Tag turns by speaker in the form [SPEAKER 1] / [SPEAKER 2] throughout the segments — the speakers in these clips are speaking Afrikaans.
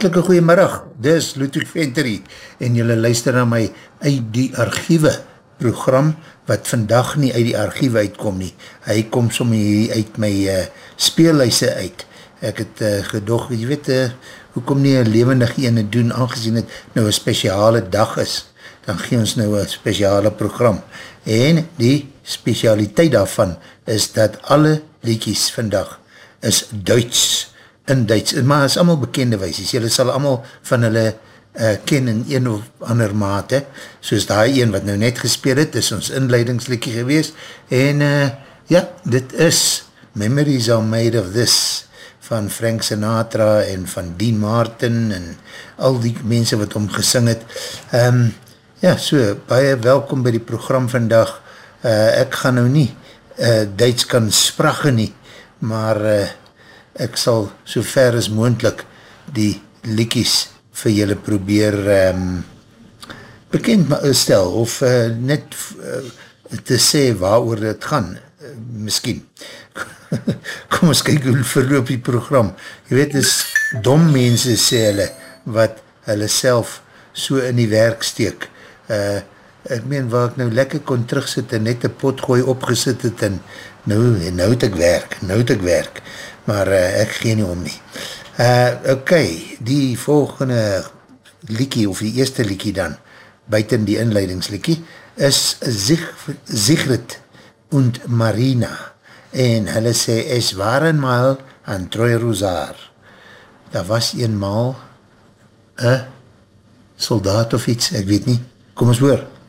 [SPEAKER 1] hartelike goeiemiddag, dis Ludwig Ventery en jylle luister na my uit die archiewe program wat vandag nie uit die archiewe uitkom nie. Hy kom som hier uit my uh, speelhuise uit. Ek het uh, gedog, jy weet, uh, hoekom nie een levendig ene doen, aangezien het nou een speciale dag is, dan gee ons nou een speciale program. En die specialiteit daarvan is dat alle liedjies vandag is Duits in Duits, maar is allemaal bekende weisies, julle sal allemaal van hulle uh, ken in een of ander mate, soos die een wat nou net gespeel het, is ons inleidingslikkie gewees, en uh, ja, dit is Memories are made of this, van Frank Sinatra en van Dean Martin en al die mense wat om gesing het. Um, ja, so, baie welkom by die program vandag. Uh, ek gaan nou nie uh, Duits kan spragge nie, maar uh, ek sal so ver as moendlik die liekies vir julle probeer um, bekend stel of uh, net uh, te sê waar oor dit gaan, uh, miskien. Kom ons kyk hoe verloop die program. Je weet, is dom mense sê hulle, wat hulle self so in die werk steek. Uh, ek meen, waar ek nou lekker kon terugsit en net een potgooi opgesit het en nou, nou het ek werk, nou het ek werk maar uh, ek gee nie om nie. Uh, ok, die volgende liekie, of die eerste liekie dan, buiten die inleidingsliekie, is Sig Sigrid und Marina. en hulle sê, es waren mal aan Troy Rosaar. Daar was eenmaal een soldaat of iets, ek weet nie. Kom ons hoor.
[SPEAKER 2] Sie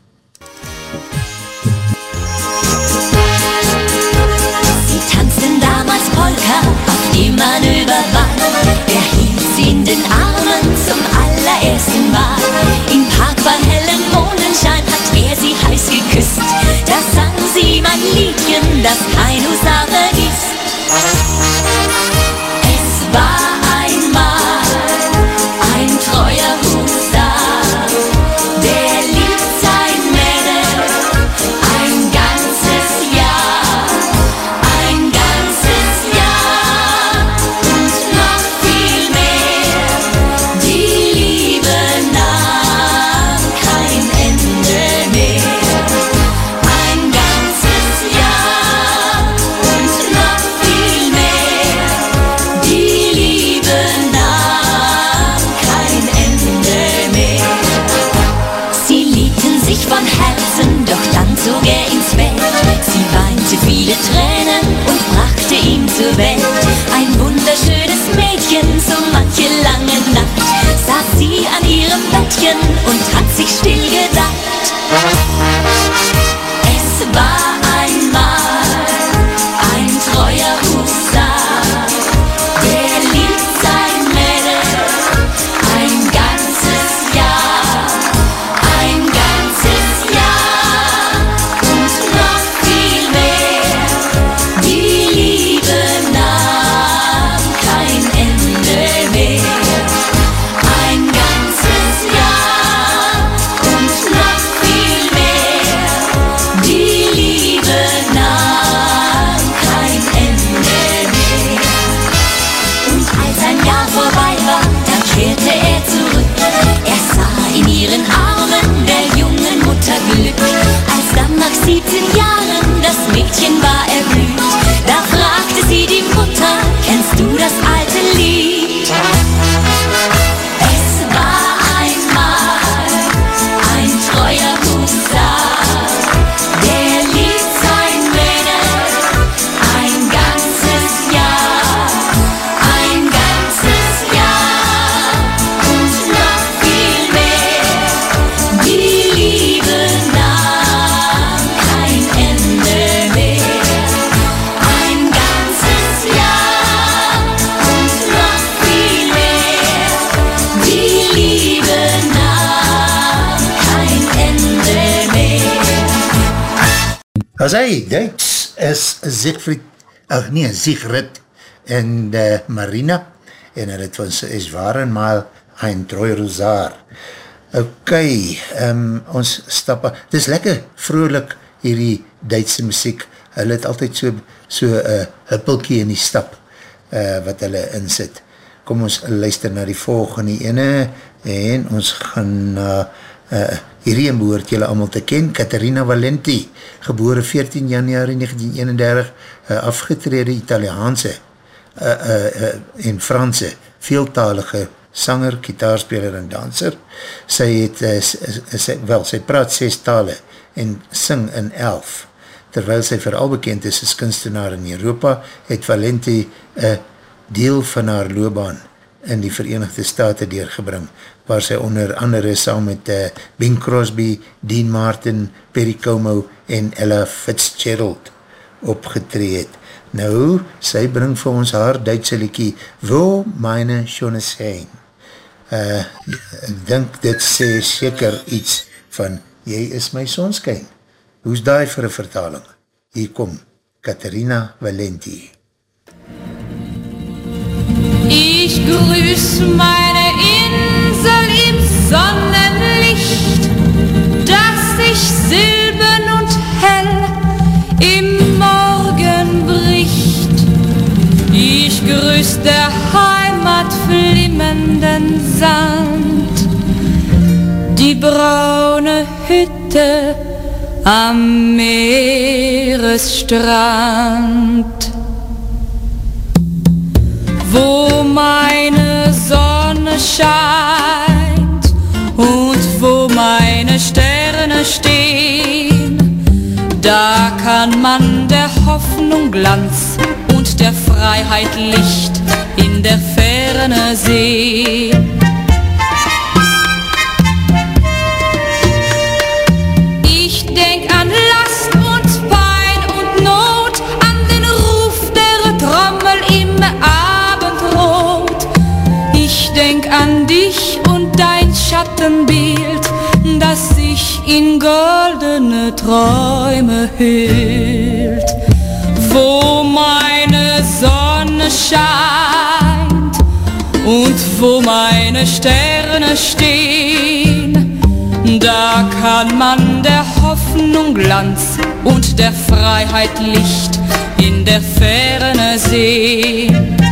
[SPEAKER 2] auf dem Manöverbahn. Er hielt sie in den Armen zum allerersten Mal. Im Park beim hellen Mondenschein hat er sie heiß geküsst. Da sang sie mein Liedchen, das kein Husar vergisst. to bed. Mädchen war erblüht, da
[SPEAKER 1] As hy Duits is Siegfried, ach nee, Siegfried en uh, Marina en hulle het van sy is waren maal een trooi rozaar. Ok, um, ons stap, het is lekker vrolijk hierdie Duitse muziek, hulle het altyd so so uh, huppelkie in die stap uh, wat hulle insit. Kom ons luister na die volgende ene en ons gaan na uh, hierheen behoort julle allemaal te ken, Caterina Valenti, gebore 14 januari 1931, uh, afgetrede Italiaanse uh, uh, uh, en Franse, veeltalige sanger, kitaarspeler en danser. Sy het, uh, sy, wel, sy praat 6 tale en sing in 11. Terwyl sy vooral bekend is as kunstenaar in Europa, het Valenti een deel van haar loopbaan in die Verenigde Staten deurgebring, waar sy onder andere saam met uh, Bing Crosby, Dean Martin, Perry Como en Ella Fitzgerald opgetree het. Nou, sy bring vir ons haar Duitse liekie, Wo meine schone sein? Uh, ek dink dit sê seker iets van, jy is my sonskijn. Hoe's daai vir een vertaling? Hier kom, Katharina Valenti.
[SPEAKER 3] Ich grüß meine Insel im Sonnenlicht, das sich silbern und hell im Morgen bricht. Ich grüß der Heimat flimmernden Sand, die braune Hütte am Meeresstrand wo meine Sonne scheint und wo meine Sterne stehen, da kann man der Hoffnung Glanz Freiheit Licht in der Ferne sehen. In goldene Träume hüllt. Wo meine Sonne scheint und wo meine Sterne stehen, da kann man der Hoffnung Glanz und der Freiheit Licht in der Ferne sehen.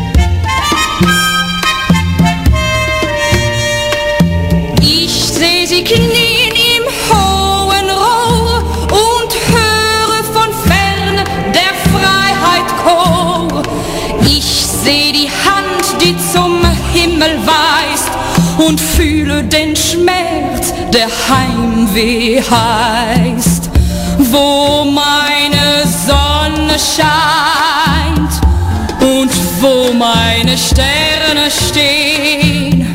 [SPEAKER 3] Und fühle den Schmerz, der Heimweh heißt. Wo meine Sonne scheint und wo meine Sterne stehen,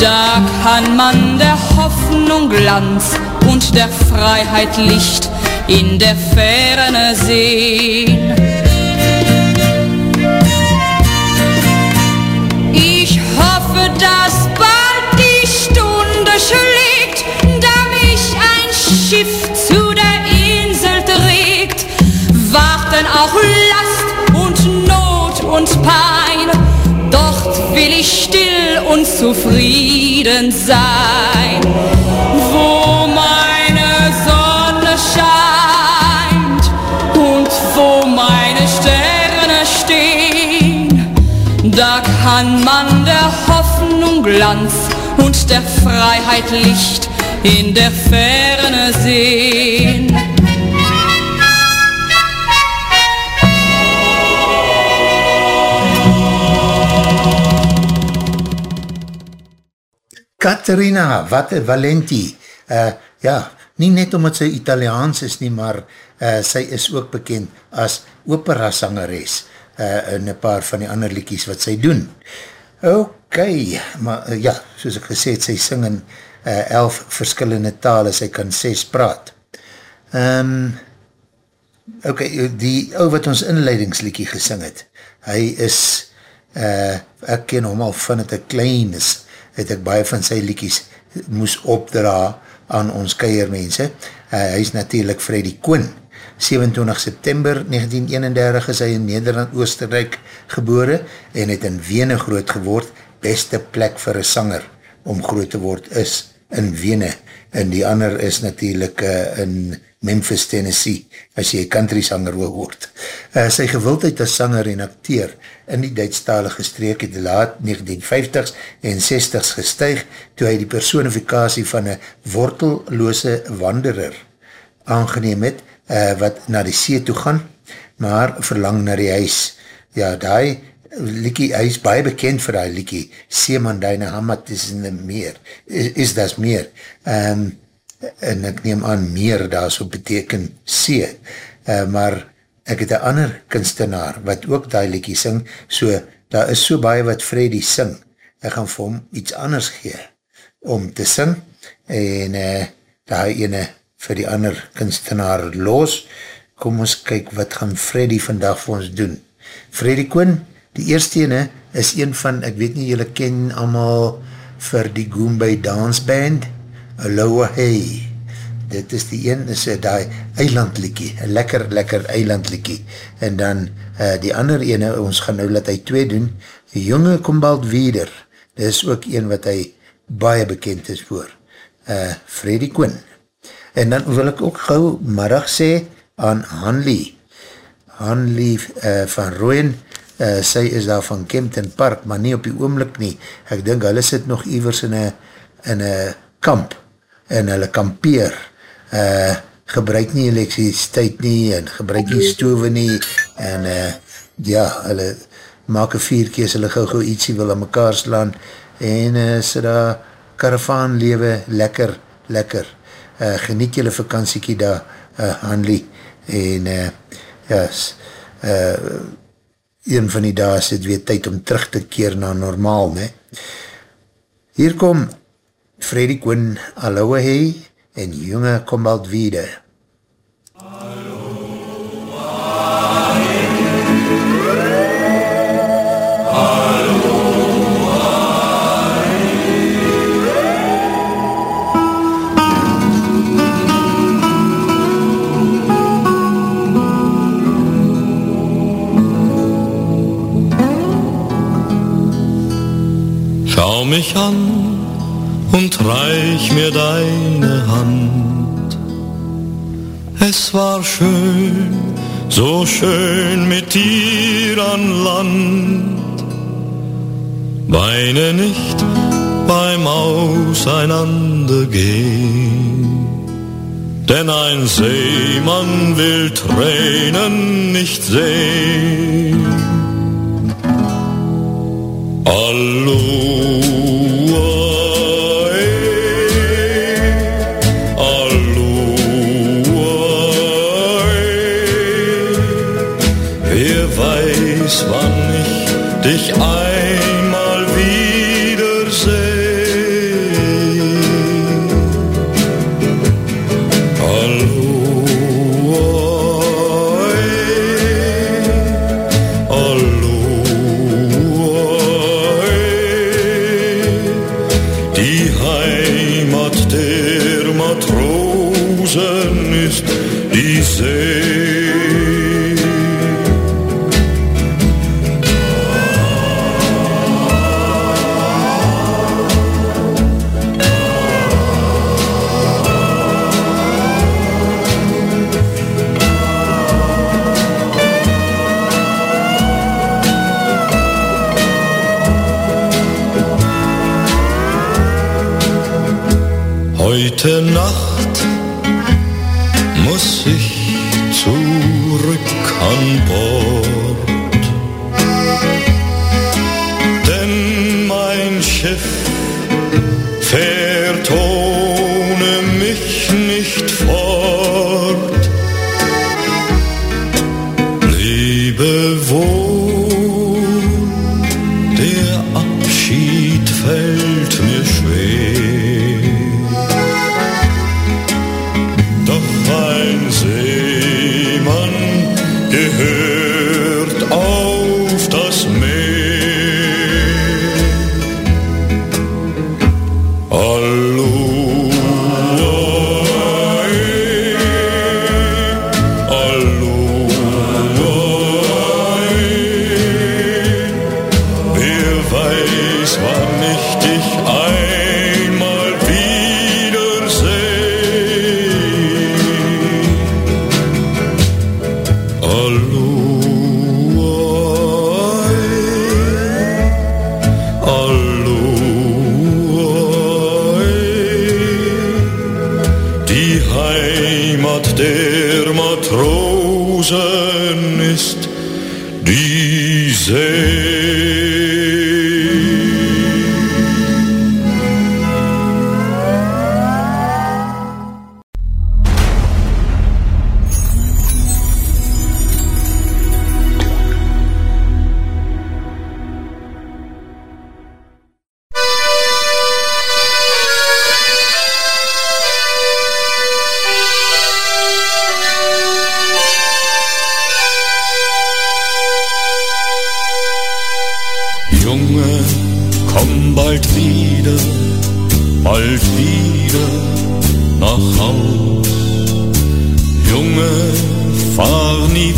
[SPEAKER 3] da kann man der Hoffnung Glanz und der Freiheit Licht in der Ferne sehen. Ich hoffe, dass zufrieden sein. Wo meine Sonne scheint und wo meine Sterne stehen, da kann man der Hoffnung Glanz und der Freiheit Licht in der Ferne sehen.
[SPEAKER 1] Caterina, wat een Valenti. Uh, ja, nie net omdat sy Italiaans is nie, maar uh, sy is ook bekend as opera sangeres uh, in een paar van die ander liekies wat sy doen. Ok, maar uh, ja, soos ek gesê het, sy sing in uh, elf verskillende tale, sy kan ses praat. Um, ok, die ou wat ons inleidingsliekie gesing het, hy is, uh, ek ken hom al van het een klein is, het ek baie van sy liekies moes opdra aan ons keiermense. Uh, hy is natuurlijk Freddy Koon. 27 September 1931 is hy in Nederland-Oostenrijk gebore en het in Wene groot geword. Beste plek vir een sanger om groot te word is in Wene. En die ander is natuurlijk uh, in Memphis, Tennessee, as jy country sanger wil word. Uh, sy gewildheid as sanger en acteer in die Duitsstalige streek het laat 1950s en 60s gestuig toe hy die personifikatie van een wortelloose wanderer aangeneem het uh, wat na die see toe gaan, maar verlang na die huis. Ja, die liekie, hy is baie bekend vir die liekie, Seeman Deine Hamad is in die meer, is, is das meer. Um, en ek neem aan meer daar so beteken see, uh, maar ek het een ander kunstenaar wat ook die liekie sing, so daar is so baie wat Freddy sing, ek gaan vir hom iets anders gee om te sing, en uh, daar ene vir die ander kunstenaar los, kom ons kyk wat gaan Freddy vandag vir ons doen. Freddy Koon, die eerste ene is een van, ek weet nie, jylle ken allemaal vir die Goombay Dance Band, Aloha Hey, dit is die een, is die eilandlikkie, lekker, lekker eilandlikkie, en dan uh, die ander ene, ons gaan nou laat hy twee doen, die jonge Kumbald Weder, dit is ook een wat hy baie bekend is voor, uh, Freddy Koon. En dan wil ek ook gauw marag sê aan Hanlie, Hanlie uh, van Rooien, uh, sy is daar van Kempton Park, maar nie op die oomlik nie, ek dink hulle sit nog ivers in een kamp, en hulle kampeer, uh, gebruik nie elektriciteit nie, en gebruik nie stove nie, en uh, ja, hulle maak een vierkees, hulle gauw gauw ietsie wil aan mekaar slaan, en uh, sy daar karavaan lewe, lekker, lekker, uh, geniet julle vakantiekie daar, uh, Hanlie, en uh, ja, uh, een van die dae is het weer tyd om terug te keer na normaal, ne? Hier kom Freddy Quinn, Aloha Hey en Junge Kombald Wiede.
[SPEAKER 4] Schau mich an und reich mir deine Hand. Es war schön, so schön mit dir an Land. Weine nicht beim Auseinandergehen, denn ein Seemann will Tränen nicht sehen. Aloha, weiß, wann ich dich einmal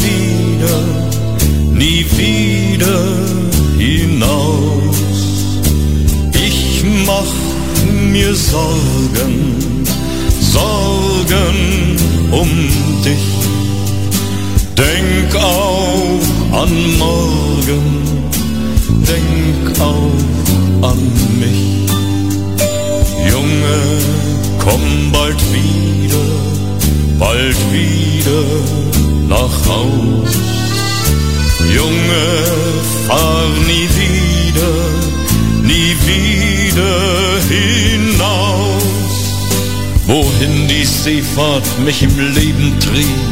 [SPEAKER 4] wieder, nie wieder hinaus. Ich mach mir Sorgen, Sorgen um dich. Denk auch an morgen denk auch an mich. Junge, komm bald wieder, bald wieder nach Haus. Junge, fahr nie wieder, nie wieder hinaus. Wohin die Seefahrt mich im Leben trieb,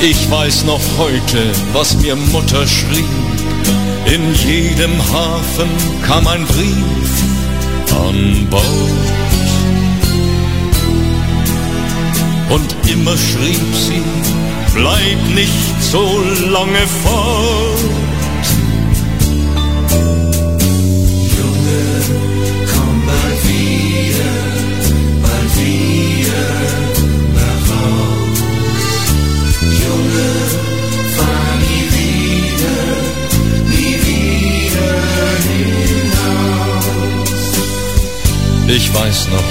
[SPEAKER 4] Ich weiß noch heute, was mir Mutter schrieb. In jedem Hafen kam ein Brief an Bord. Und immer schrieb sie, Bleib nicht so lange fort. Junge, komm bald wieder, bald wieder nach Haus. Junge, fahr nie wieder, nie wieder hinaus. Ich weiß noch,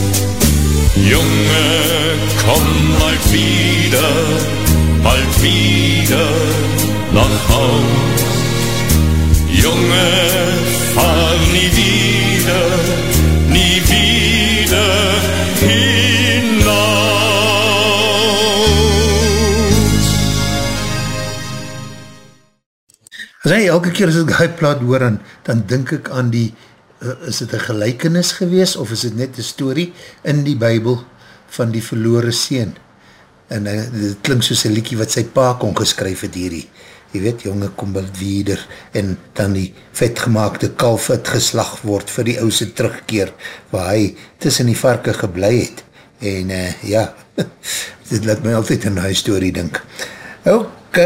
[SPEAKER 4] Junge, komm bald wieder, bald wieder nach Haus. Junge, fahr nie wieder, nie wieder hinaus.
[SPEAKER 1] As hy elke keer as ek die plaat hoor, dan, dan denk ek aan die is het een gelijkenis gewees of is het net een story in die bybel van die verloore seen? En uh, dit klink soos een liekie wat sy pa kon geskryf het hierdie. Jy weet, jonge kom wat wieder en dan die vetgemaakte kalf het geslag word vir die ouse terugkeer waar hy tussen die varke geblei het. En uh, ja dit laat my altyd in die story dink. Ok,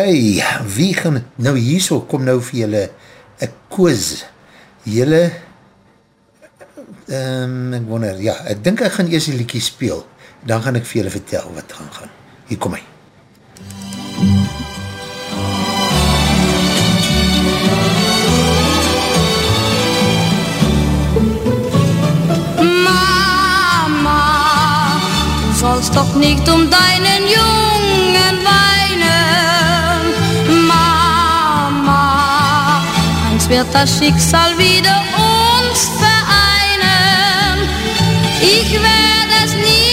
[SPEAKER 1] wie gaan nou hier so kom nou vir julle ek koos julle um, ek wonder, ja, ek dink ek gaan eers die liekie speel, dan gaan ek vir julle vertel wat gaan gaan. Hier kom hy.
[SPEAKER 3] Mama, du sollst doch nicht um deinen Jungen weinen. Mama, eins wird das Schicksal wieder Ich werde es nie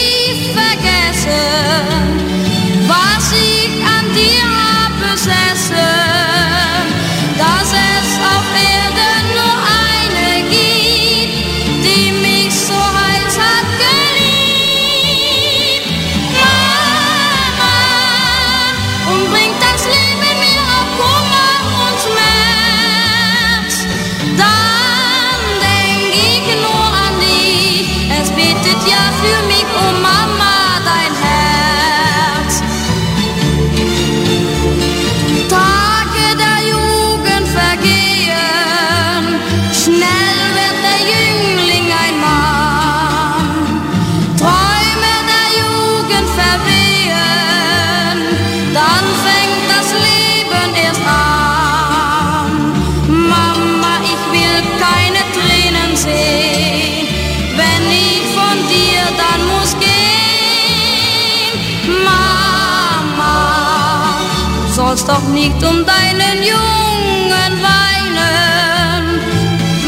[SPEAKER 3] nicht um deinen Jungen weinen.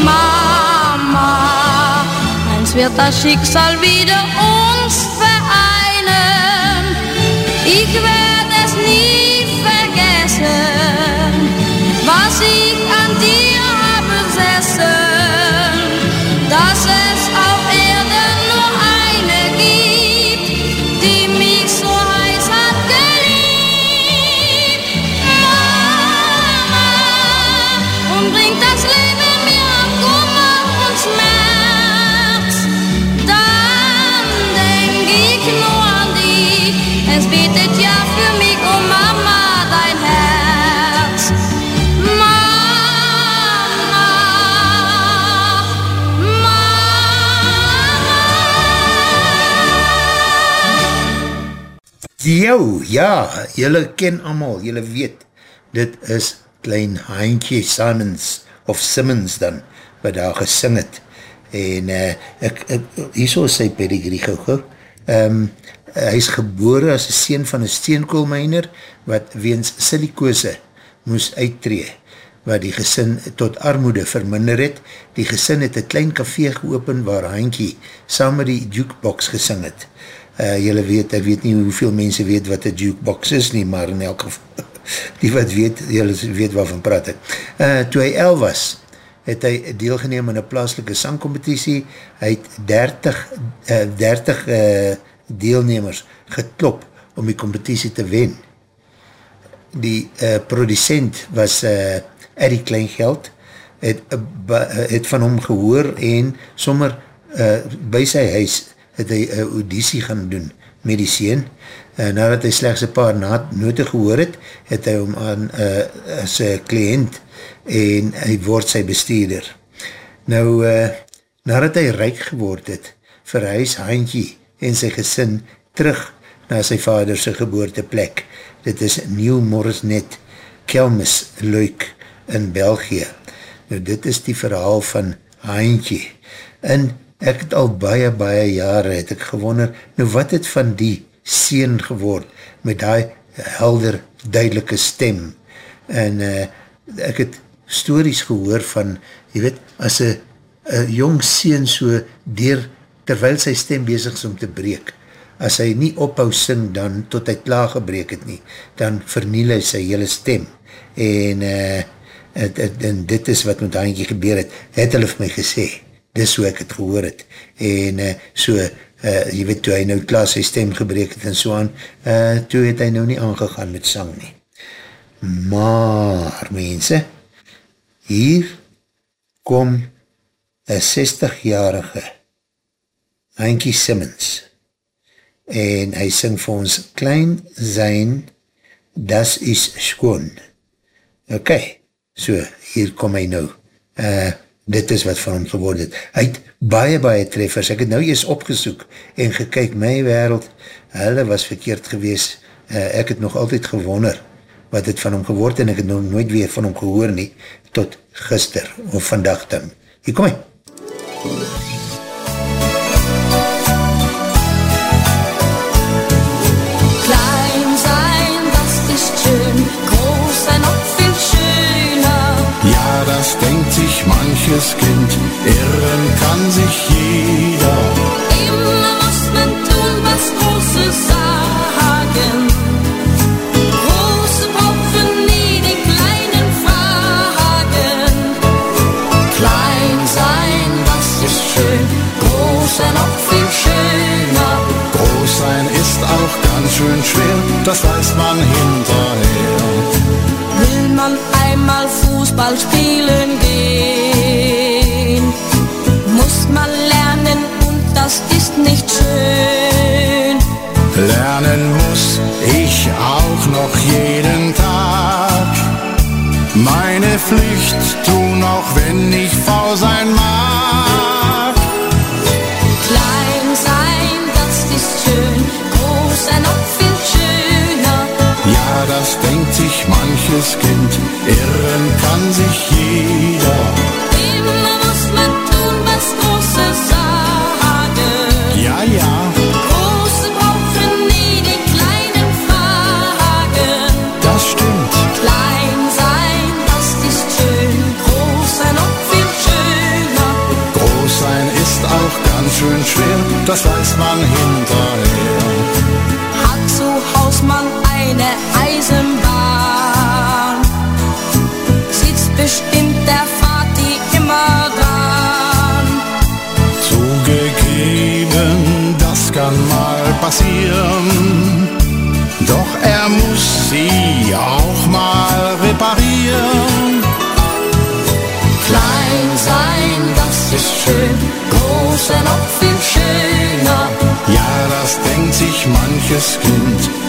[SPEAKER 3] Mama, eins wird das Schicksal wieder uns vereinen. Ich werde es nie vergessen, was ich
[SPEAKER 1] Jou, ja, jylle ken allemaal, jylle weet, dit is klein Heintje Simons, of Simmons dan, wat daar gesing het. En uh, ek, ek, hier so is sy pedigree gauw gauw. Um, hy is gebore as een sien van een steenkoolmijner, wat weens silikose moes uittree, wat die gesin tot armoede verminder het. Die gesin het een klein café geopen waar Heintje saam met die jukebox gesing het uh, jylle weet, ek weet nie hoeveel mense weet wat een jukebox is nie, maar in elk geval, die wat weet, jylle weet waarvan praat ek. Uh, toe hy 11 was, het hy deelgeneem in een plaaslike sangcompetitie, hy het 30, uh, 30 uh, deelnemers geklop om die competitie te wen. Die uh, producent was uh, Eddie Kleingeld, het, uh, het van hom gehoor en sommer uh, by sy huis het hy een auditie gaan doen met die sien. Uh, nadat hy slechts een paar note gehoor het, het hy hom aan uh, as een kliënt en hy word sy bestuurder. Nou, uh, nadat hy rijk geword het, verhuis Handje en sy gesin terug na sy vaderse geboorteplek. Dit is Nieuw Morrisnet Kelmis Luik in België. Nou, dit is die verhaal van Handje. In ek het al baie, baie jare het ek gewonder, nou wat het van die sien geword, met die helder, duidelike stem, en uh, ek het stories gehoor van, jy weet, as een jong sien so dier, terwyl sy stem bezig is om te breek, as hy nie ophou sing dan, tot hy klaar gebreek het nie, dan verniel hy sy hele stem, en, uh, het, het, en dit is wat met Hankie gebeur het, het hulle vir my gesê, dis hoe ek het gehoor het, en uh, so, uh, jy weet, toe hy nou klaar sy stem gebreek het en so aan, uh, toe het hy nou nie aangegaan met sang nie. Maar, mense, hier kom een 60-jarige Hankie Simmons, en hy sing vir ons, Klein zijn, das is schoon. Ok, so, hier kom hy nou, eh, uh, dit is wat van hom geword het. Hy het baie, baie treffers, ek het nou eers opgesoek en gekyk, my wereld, hulle was verkeerd gewees, uh, ek het nog altyd gewonder wat het van hom geword en ek het nog nooit weer van hom gehoor nie, tot gister of vandag dan. Hier kom hy.
[SPEAKER 5] das manches Kind, irren kann sich jeder.
[SPEAKER 3] Immer muss man tun, was Große sagen. Große brauchen nie die kleinen Fragen.
[SPEAKER 5] Klein sein, das ist schön, groß sein noch viel schöner. Groß sein ist auch ganz schön schwer, das weiß man hinterher.
[SPEAKER 3] Will man einmal Fußball spielen ist nicht schön.
[SPEAKER 5] Lernen muss ich auch noch jeden Tag. Meine Pflicht tun, auch wenn ich faul sein mag.
[SPEAKER 3] Klein sein, das ist schön, groß sein noch viel schöner.
[SPEAKER 5] Ja, das denkt sich manches Kind, irren kann sich jeder. Das weiß man hinterher.
[SPEAKER 3] Hat zu Haus man eine Eisenbahn, sitzt bestimmt der Vati immer dran.
[SPEAKER 5] Zugegeben, das kann mal passieren. Doch er muss sie auch mal reparieren.
[SPEAKER 3] Klein sein, das ist schön, groß sein noch scharfes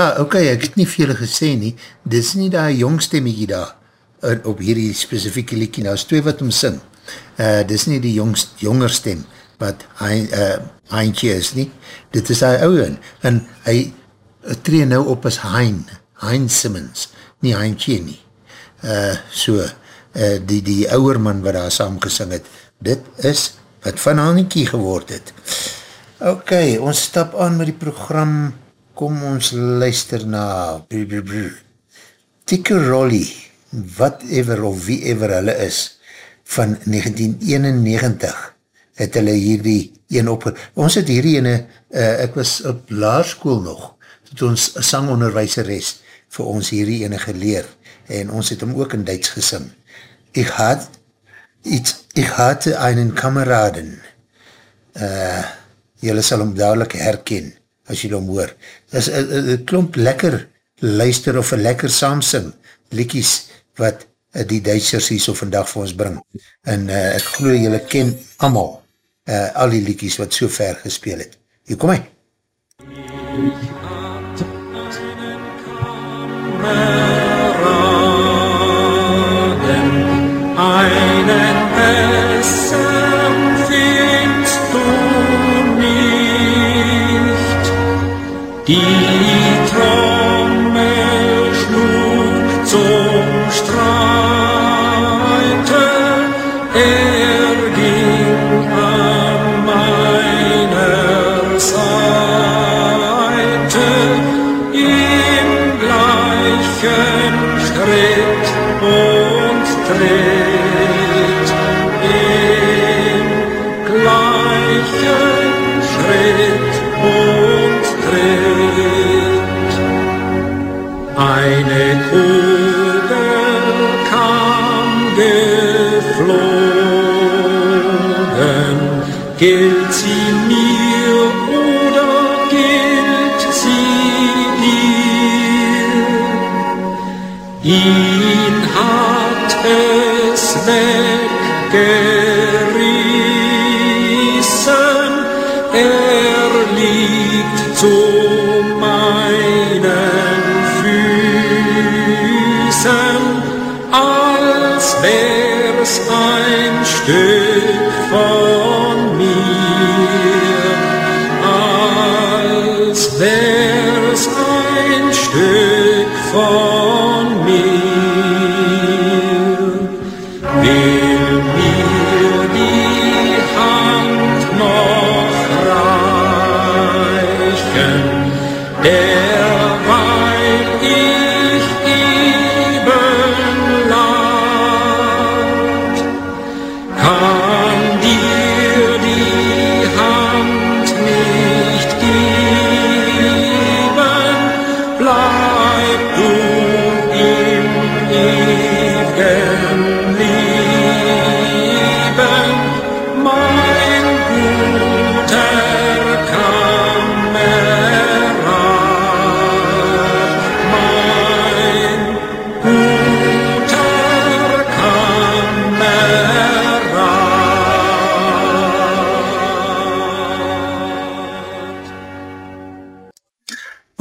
[SPEAKER 5] ja,
[SPEAKER 1] ok, ek het nie veel gesê nie, dit is nie daar jongstemmiekie daar, uh, op hierdie specifieke liekie, nou is twee wat om sing, uh, dit is nie die jongst, jonger stem, wat hy, uh, Heintje is nie, dit is hy ouwe, en hy tree nou op as Hein, Hein Simmons, nie Heintje nie, uh, so, uh, die, die ouwer man wat daar saam gesing het, dit is wat van Heintje geword het. Ok, ons stap aan met die program, kom ons luister na Tikkerolly, whatever of wie ever hulle is, van 1991, het hulle hierdie een op, ons het hierdie ene, uh, ek was op laarskoel nog, het ons sangonderwijseres vir ons hierdie ene geleer, en ons het hom ook in Duits gesing. Ik had, iets, ik had einen kameraden, uh, jylle sal hom dadelijk herken, as jy hom hoor. Dit is een klomp lekker luister of een lekker saamsing, liekies wat uh, die Duitsers hier so vandag vir ons bring. En uh, ek geloof jylle ken allemaal uh, al die liekies wat so ver gespeel het. Hier kom hy.
[SPEAKER 6] Einen bessern Die Give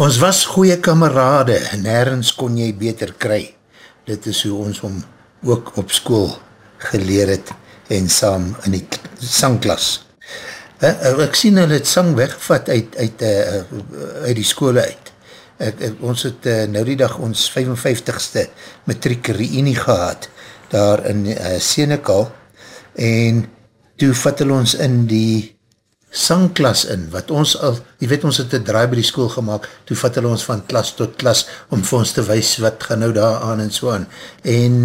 [SPEAKER 1] Ons was goeie kamerade, nergens kon jy beter kry. Dit is hoe ons om ook op school geleer het en saam in die sangklas. Uh, ek sien hulle het sang weggevat uit, uit, uh, uit die skole uit. Ek, ek, ons het nou die dag ons 55ste matriek reunie gehad, daar in uh, Senekal, en toe vat hulle ons in die sangklas in, wat ons al, jy weet ons het een draai by die school gemaakt, toe vat hulle ons van klas tot klas, om vir ons te wees wat gaan nou daar aan en so aan. En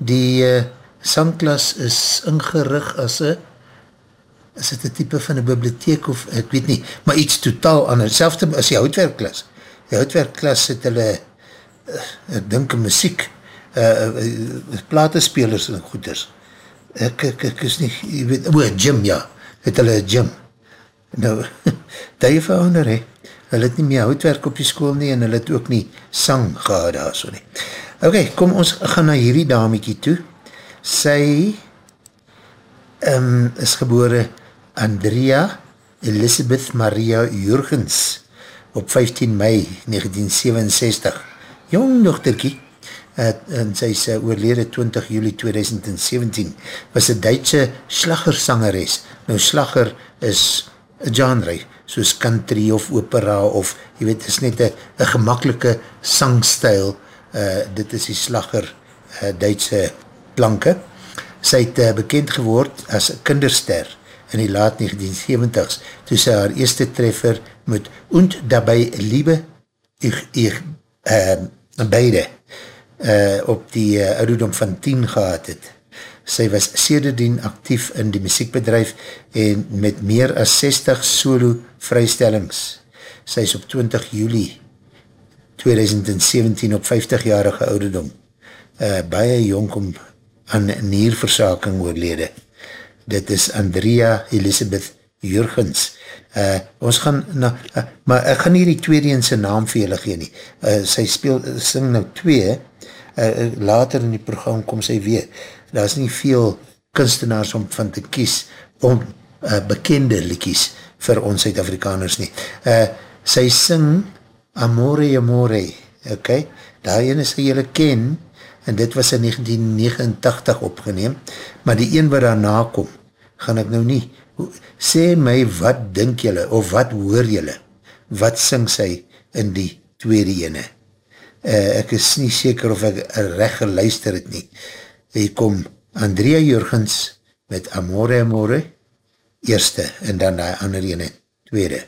[SPEAKER 1] die uh, sangklas is ingerig as een, is het een type van een bibliotheek of, ek weet nie, maar iets totaal anders, selfde as die houtwerkklas. Die houtwerkklas het hulle, uh, ek een muziek, uh, uh, platespelers en goeders. Ek, ek, ek is nie, jy weet, o, gym, ja, het hulle gym. Nou, die verander, he. Hulle het nie meer houtwerk op die school nie, en hulle het ook nie sang gehad daar, so nie. Ok, kom ons gaan na hierdie damiekie toe. Sy um, is gebore Andrea Elisabeth Maria Jurgens op 15 mei 1967. Jong dochterkie, uh, en sy is uh, oorlede 20 juli 2017, was een Duitse slaggersangeres. Nou slagger is genre, soos country of opera of, jy weet, is net een gemakkelike sangstijl, uh, dit is die slagger uh, Duitse klanke. Sy het uh, bekend geword as kinderster in die laat 1970s, toe sy haar eerste treffer met Und dabei Liebe ich, ich, uh, beide uh, op die uh, ouderdom van 10 gehad het. Sy was sederdien actief in die muziekbedrijf en met meer as 60 solo vrystellings. Sy is op 20 juli 2017 op 50-jarige ouderdom uh, baie jong om aan nierversaking oorlede. Dit is Andrea Elisabeth Jurgens. Uh, ons gaan na, uh, maar ek gaan hier die tweede in sy naam vir julle gee nie. Uh, sy speel, sing nou twee, uh, later in die program kom sy weer daar is nie veel kunstenaars om van te kies om uh, bekende likies vir ons Zuid-Afrikaners nie. Uh, sy sing Amore Amore, ok, daar ene sy jylle ken, en dit was in 1989 opgeneem, maar die een wat daarna kom, gaan ek nou nie, sê my wat dink jylle, of wat hoor jylle, wat sing sy in die tweede ene. Uh, ek is nie seker of ek recht geluister het nie, hier kom Andrea Jurgens met Amore Amore, eerste, en dan die ander ene, tweede.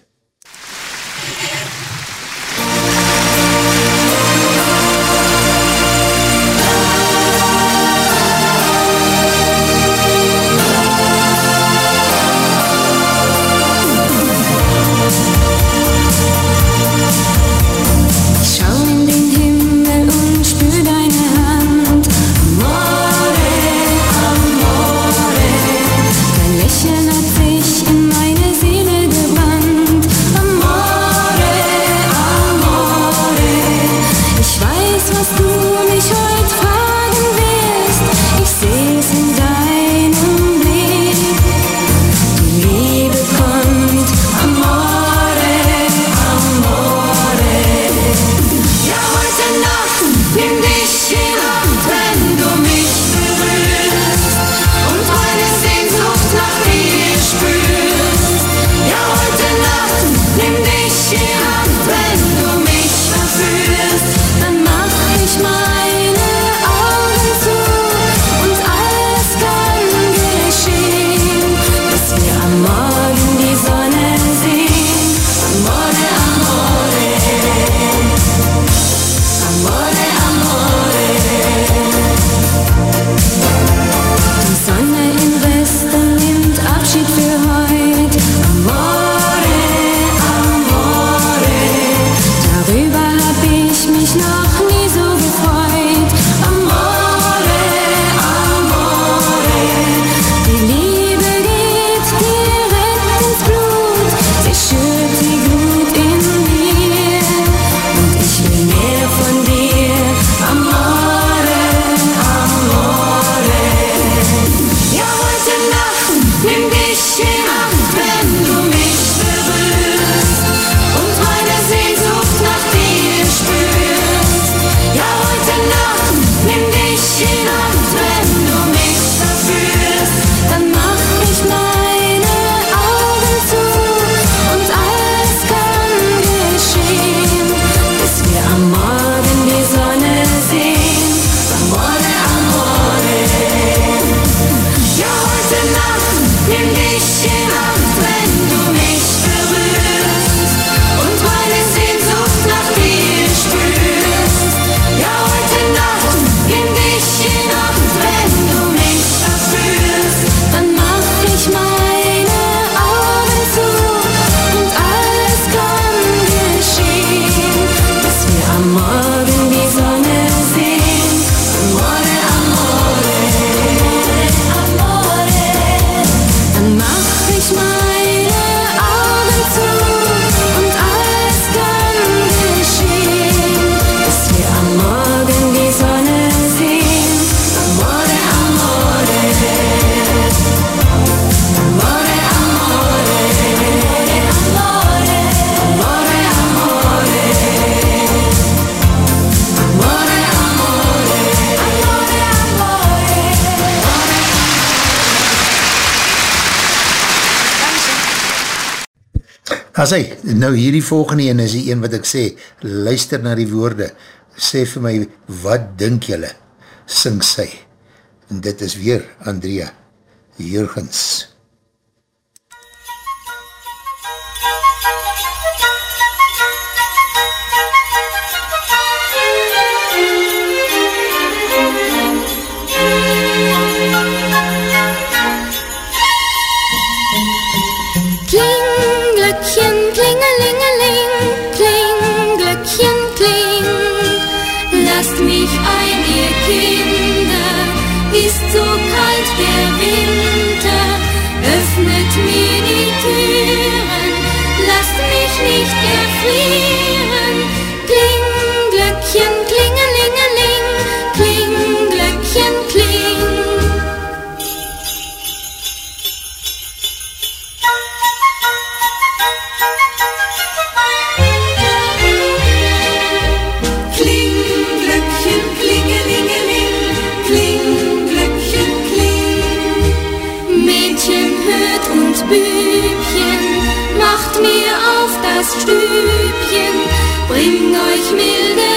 [SPEAKER 1] As hy, nou hierdie volgende een is die een wat ek sê, luister na die woorde, sê vir my, wat dink jylle, sing sy. En dit is weer Andrea Jurgens.
[SPEAKER 3] Stübchen, bring euch milde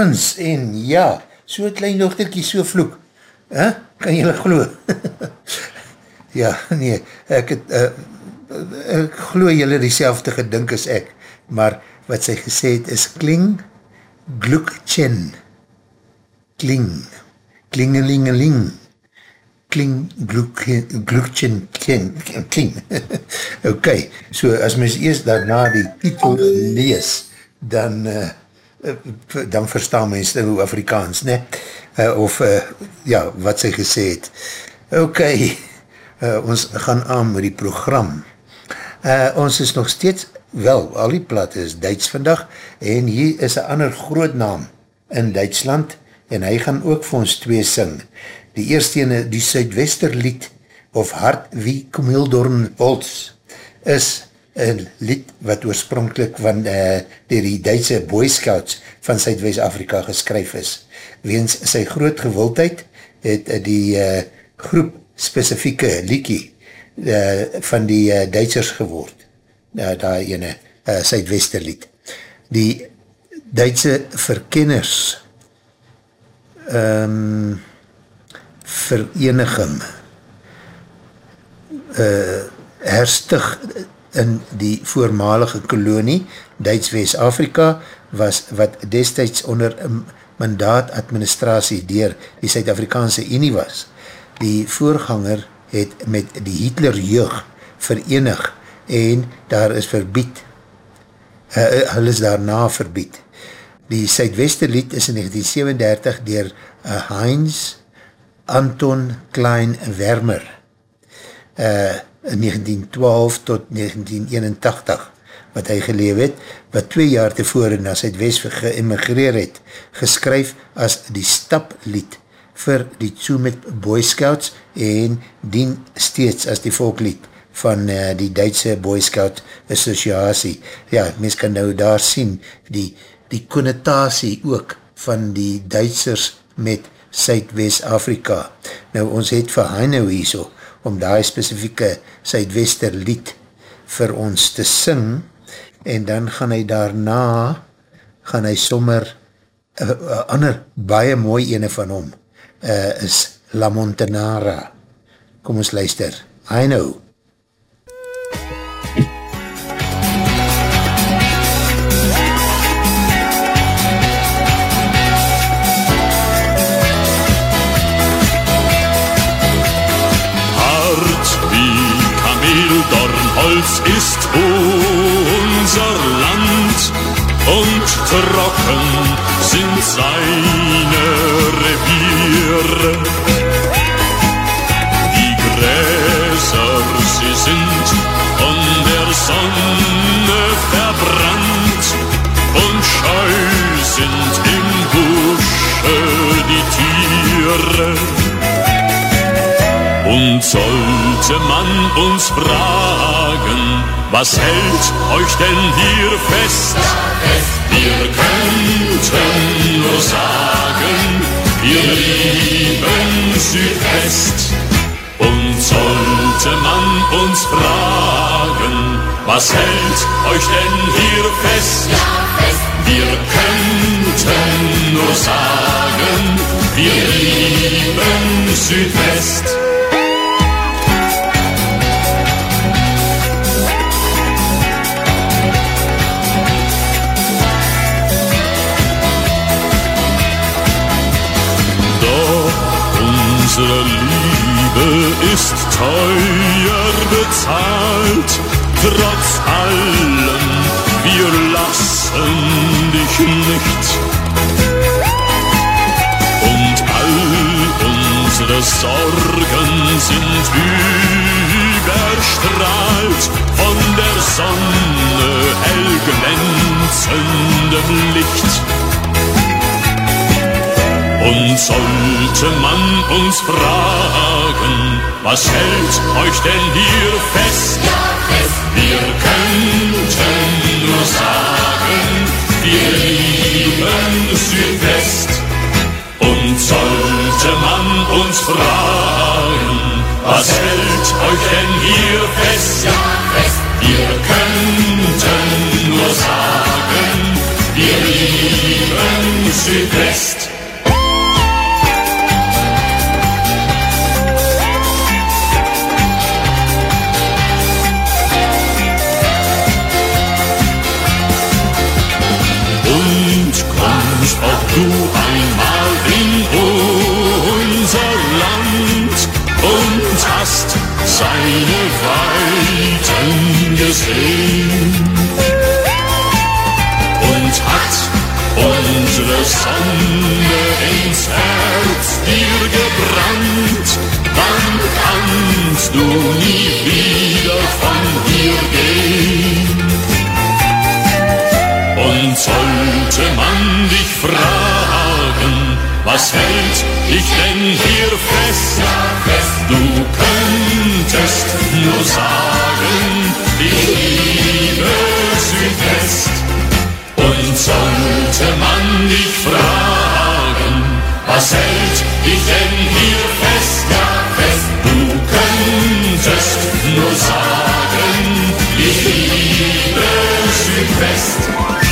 [SPEAKER 1] Jurgens, en ja, so klein dochterkie, so vloek. Huh? Kan jylle glo? ja, nee, ek het, uh, ek glo jylle die selfde gedink as ek, maar wat sy gesê het is kling, glukchen, kling, klingelingeling, kling, glukchen, kling, kling. ok, so as mys eerst daarna die titel lees, dan uh, dan verstaan mense hoe Afrikaans, ne? Uh, of, uh, ja, wat sy gesê het. Ok, uh, ons gaan aan met die program. Uh, ons is nog steeds, wel, al die platte is Duits vandag, en hier is een ander groot naam in Duitsland, en hy gaan ook vir ons twee sing. Die eerste ene, die Zuidwesterlied, of Hart wie Kumildorn Holz, is een lied wat oorspronkelijk van uh, dier die Duitse Boy Scouts van Zuidwest-Afrika geskryf is. Weens sy groot gewildheid het uh, die uh, groep specifieke liekie uh, van die uh, Duitsers geword. Uh, daar ene uh, Zuidwesterlied. Die Duitse verkenners um, vereniging uh, herstig in die voormalige kolonie, Duits-West-Afrika, was wat destijds onder mandaatadministratie dier die Suid-Afrikaanse Unie was. Die voorganger het met die Hitlerjeug verenig en daar is verbied, uh, hulle is daarna verbied. Die Suidwesterlied is in 1937 dier uh, Heinz Anton Klein Wermer uh, in 1912 tot 1981 wat hy geleef het, wat twee jaar tevore na Zuidwest geëmigreer het, geskryf as die staplied vir die Tsumet Boy Scouts en dien steeds as die volklied van uh, die Duitse Boy Scout Associatie. Ja, mens kan nou daar sien die, die connotatie ook van die Duitsers met Zuidwest-Afrika. Nou, ons het vir Heino hier so, om die specifieke Zuidwester lied vir ons te sing, en dan gaan hy daarna, gaan hy sommer uh, uh, ander baie mooi ene van hom uh, is La Montanara. Kom ons luister. I know.
[SPEAKER 4] Kameldornholz ist unser Land und trocken sind seine Reviere. Die Gräser, sie sind von der Sonne verbrannt und scheu sind im Busche die Tiere. Und sollte man uns fragen, was hält euch denn hier fest? Wir könnten nur sagen, wir lieben Südwest. Und sollte man uns fragen, was hält euch denn hier fest? Wir könnten nur sagen, wir lieben Südwest. Unsere Liebe ist teuer bezahlt. Trotz allem, wir lassen dich nicht. Und all unsere Sorgen sind überstrahlt von der Sonne hell glänzendem Licht. Und sollte man uns fragen, was hält euch denn hier fest? Wir könnten nur sagen, wir lieben Südwest. Und sollte man uns fragen, was hält euch denn hier fest? Wir könnten nur sagen, wir lieben Südwest. Kommst auch du einmal in unser Land und hast seine Weiten gesehen und hat unsere Sonne ins Herz dir gebrannt, dann kannst du nie wieder von hier gehen. Sollte man dich fragen, was hält dich denn hier fest? Du könntest nur sagen, ich liebe Südwest. Und sollte man dich fragen, was hält dich denn hier fest? Du könntest nur sagen, ich liebe Südwest.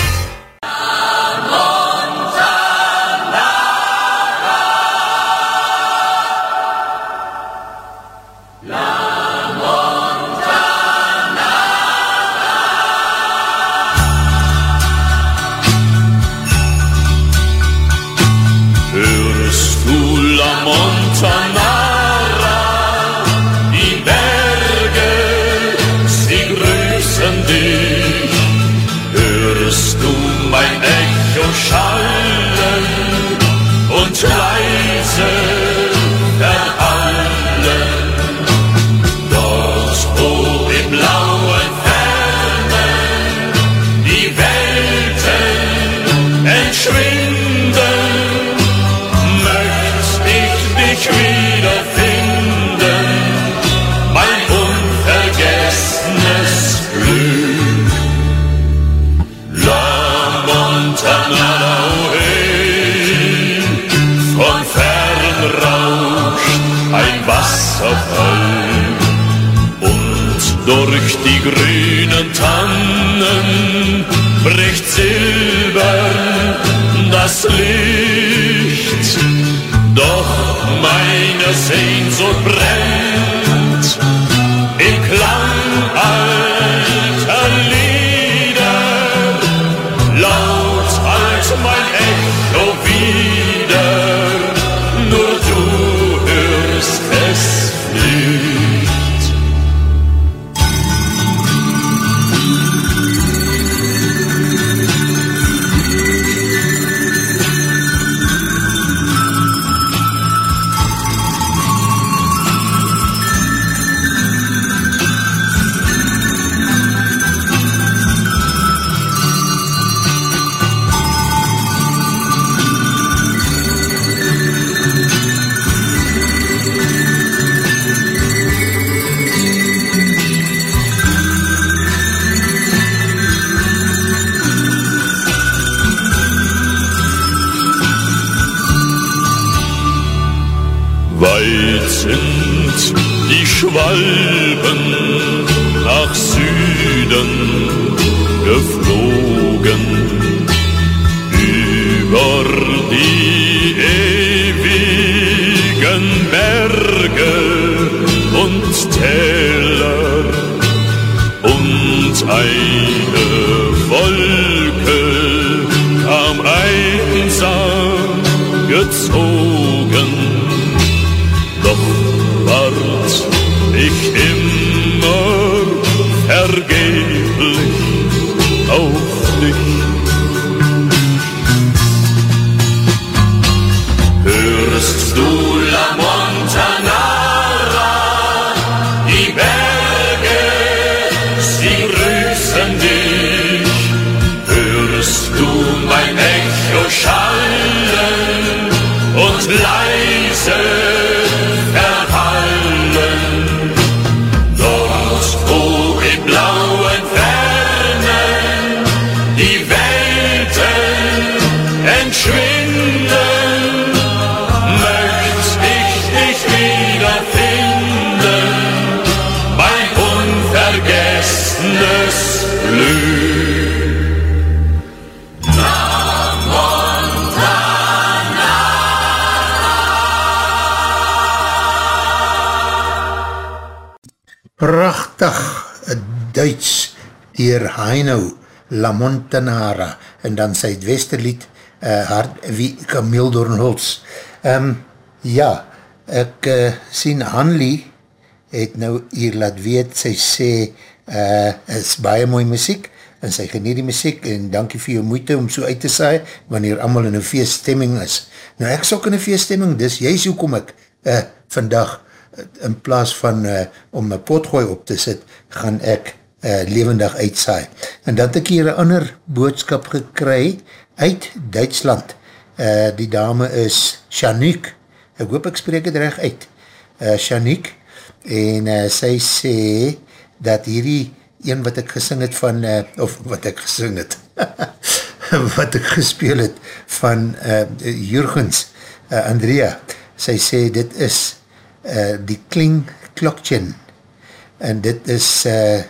[SPEAKER 1] 80 Duits dier Heino La Montanara en dan sy het westerlied uh, Hart wie Kameel Dornholz. Um, ehm, ja, ek uh, sien Hanley het nou hier laat weet, sy sê uh, is baie mooi muziek en sy geniet die muziek en dankie vir jou moeite om so uit te saai wanneer allemaal in een feeststemming is. Nou ek sok in een feeststemming, dis juist hoekom ek uh, vandag in plaas van uh, om my potgooi op te sit, gaan ek uh, levendig uitsaai. En dat ek hier een ander boodskap gekry uit Duitsland. Uh, die dame is Shanique. Ek hoop ek spreek het recht uit. Uh, Shanique. En uh, sy sê dat hierdie een wat ek gesing het van, uh, of wat ek gesing het, wat ek gespeel het van uh, Jurgens, uh, Andrea, sy sê dit is uh, die Kling Klokchen en dit is uh,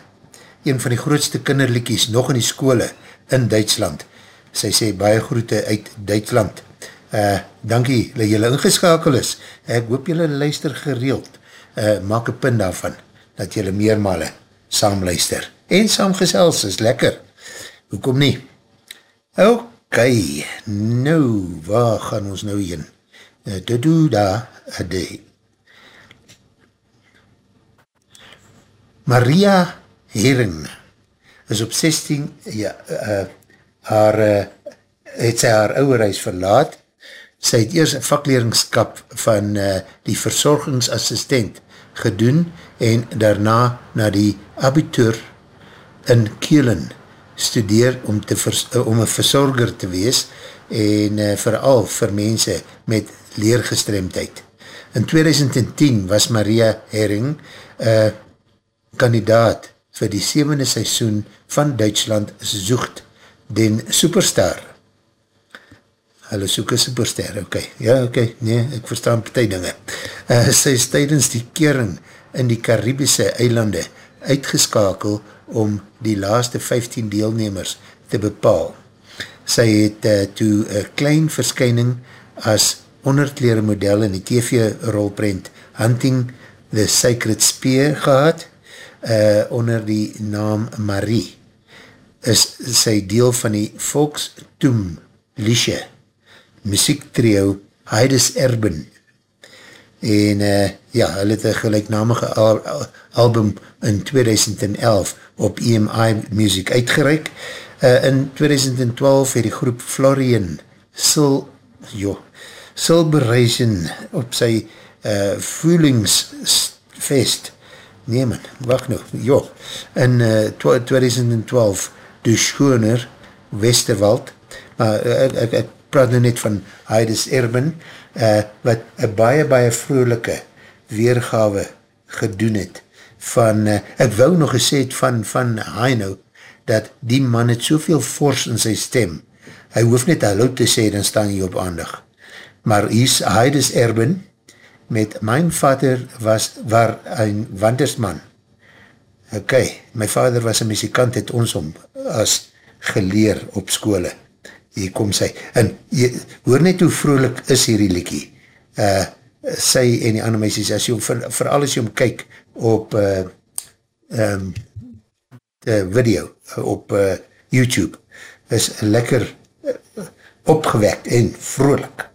[SPEAKER 1] een van die grootste kinderlikies nog in die skole in Duitsland. Sy sê baie groete uit Duitsland. Uh, dankie dat jylle ingeskakel is. Ek hoop jylle luister gereeld. Uh, maak een punt daarvan dat jylle meermale saam luister. En saam gesels is lekker. Hoekom nie? Ok, nou, waar gaan ons nou heen? Uh, Dodo da, ade. Maria Hering is op 16, ja, uh, haar, uh, het sy haar ouwerhuis verlaat. Sy het eers vakleringskap van uh, die verzorgingsassistent gedoen en daarna na die abitur in Keulen studeer om, te vers, uh, om een verzorger te wees en uh, vooral vir mense met leergestremdheid. In 2010 was Maria Hering uh, kandidaat vir die 7e seisoen van Duitsland zoekt den superstar. Hulle soek een superster, ok. Ja, ok, nee, ek verstaan partij dinge. Uh, sy is tydens die kering in die Caribische eilande uitgeskakel om die laaste 15 deelnemers te bepaal. Sy het uh, toe een klein verskyning as onderkleren model in die TV-rolprent Hunting the Sacred Spear gehad, uh, onder die naam Marie. Is sy deel van die Volkstoom Liesje, muziektrio Heides Erben. En uh, ja, hy het een gelijknamige al album in 2011 op EMI Music uitgereik. Uh, in 2012 het die groep Florian Sil, jo, Silberation op sy uh, Voelingsfest nee man, wacht nou, jo, in uh, 2012 De Schooner Westerwald, maar uh, ek, ek, ek praat nou net van Heides Erben, uh, wat een baie, baie vrolijke weergawe gedoen het van, uh, ek wou nog gesê het van, van Heino, dat die man het soveel fors in sy stem, hy hoef net hallo te sê, dan staan hy op aandig. Maar hier is Heides Erben, met mijn vader was waar een wandersman. Ok, my vader was een muzikant, het ons om as geleer op skole. Hier kom sy. En jy, hoor net hoe vrolik is hierdie liekie. Uh, sy en die ander meisjes, as jy om, vir, vir alles jy om kyk op uh, um, video, op uh, YouTube, is lekker uh, opgewekt en vrolik.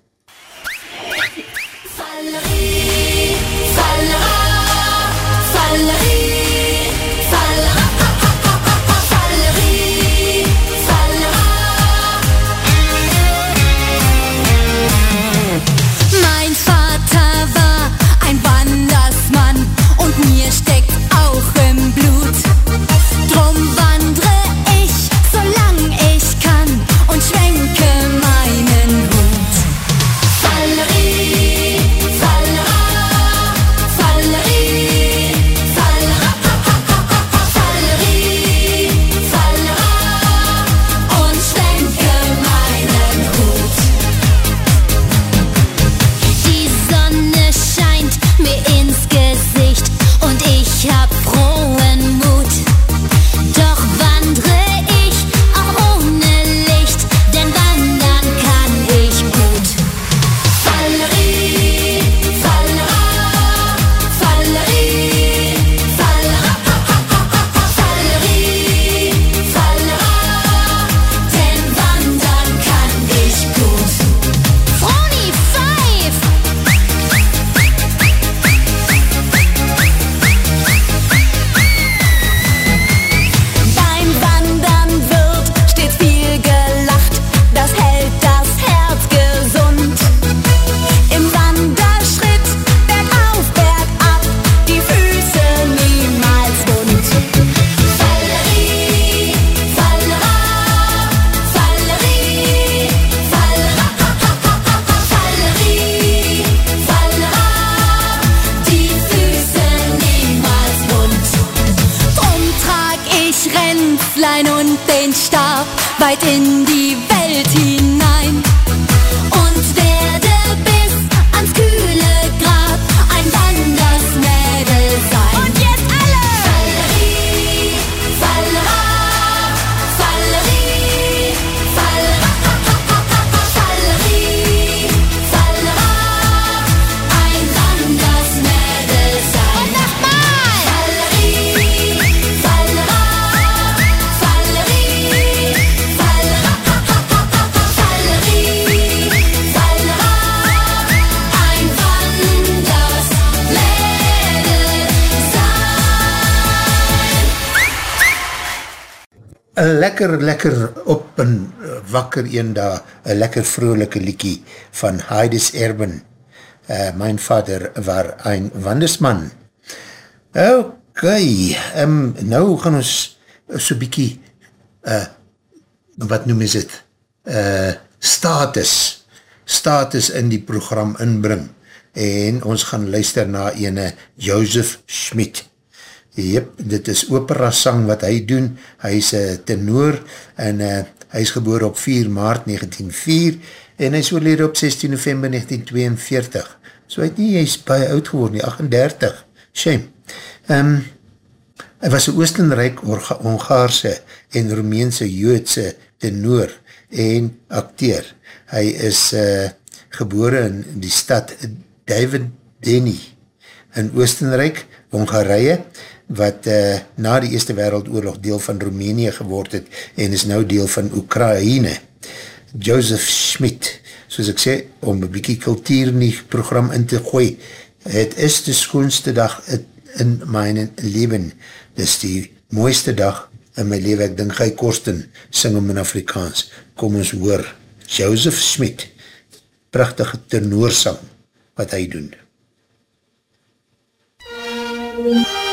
[SPEAKER 1] Lekker, op en wakker een daar, een lekker vrolijke liekie van Heides Erben. Uh, mijn vader war een wandersman. Ok, um, nou gaan ons so bykie, uh, wat noem is het, uh, status, status in die program inbring. En ons gaan luister na ene Joseph Schmidt. Jep, dit is opera sang wat hy doen. Hy is een tenor en uh, hy is geboor op 4 maart 1904 en hy is oorlede op 16 november 1942. So hy het nie, hy is baie oud geworden, nie, 38. Shame. Um, hy was een Oostenrijk, Hongaarse en Romeinse Joodse tenor en acteur. Hy is uh, gebore in die stad David Denny in Oostenrijk, Hongarije, wat uh, na die Eerste Wereldoorlog deel van Roemenië geword het en is nou deel van Oekraïne. Joseph Schmidt, soos ek sê, om een bykie kultuur in die program in te gooi, het is de schoonste dag in my leven. Dit is die mooiste dag in my leven. Ek dink, Guy Korsten sing om in Afrikaans. Kom ons hoor, Joseph Schmidt, prachtige tenoorsang wat hy doen. MUZIEK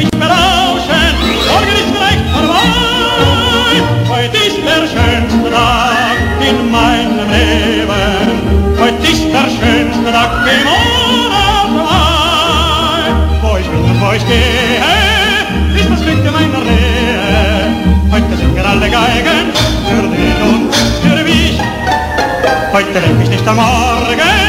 [SPEAKER 7] mich berauschen, morgen ist vielleicht vorbei. Heute ist der schönste Tag in meinem Leben, heute ist der schönste Tag im Monat frei. Wo ich bin und wo ich gehe, ist das Glück meiner Heute alle Geigen für dich und für mich. Heute denk ich nicht am Morgen,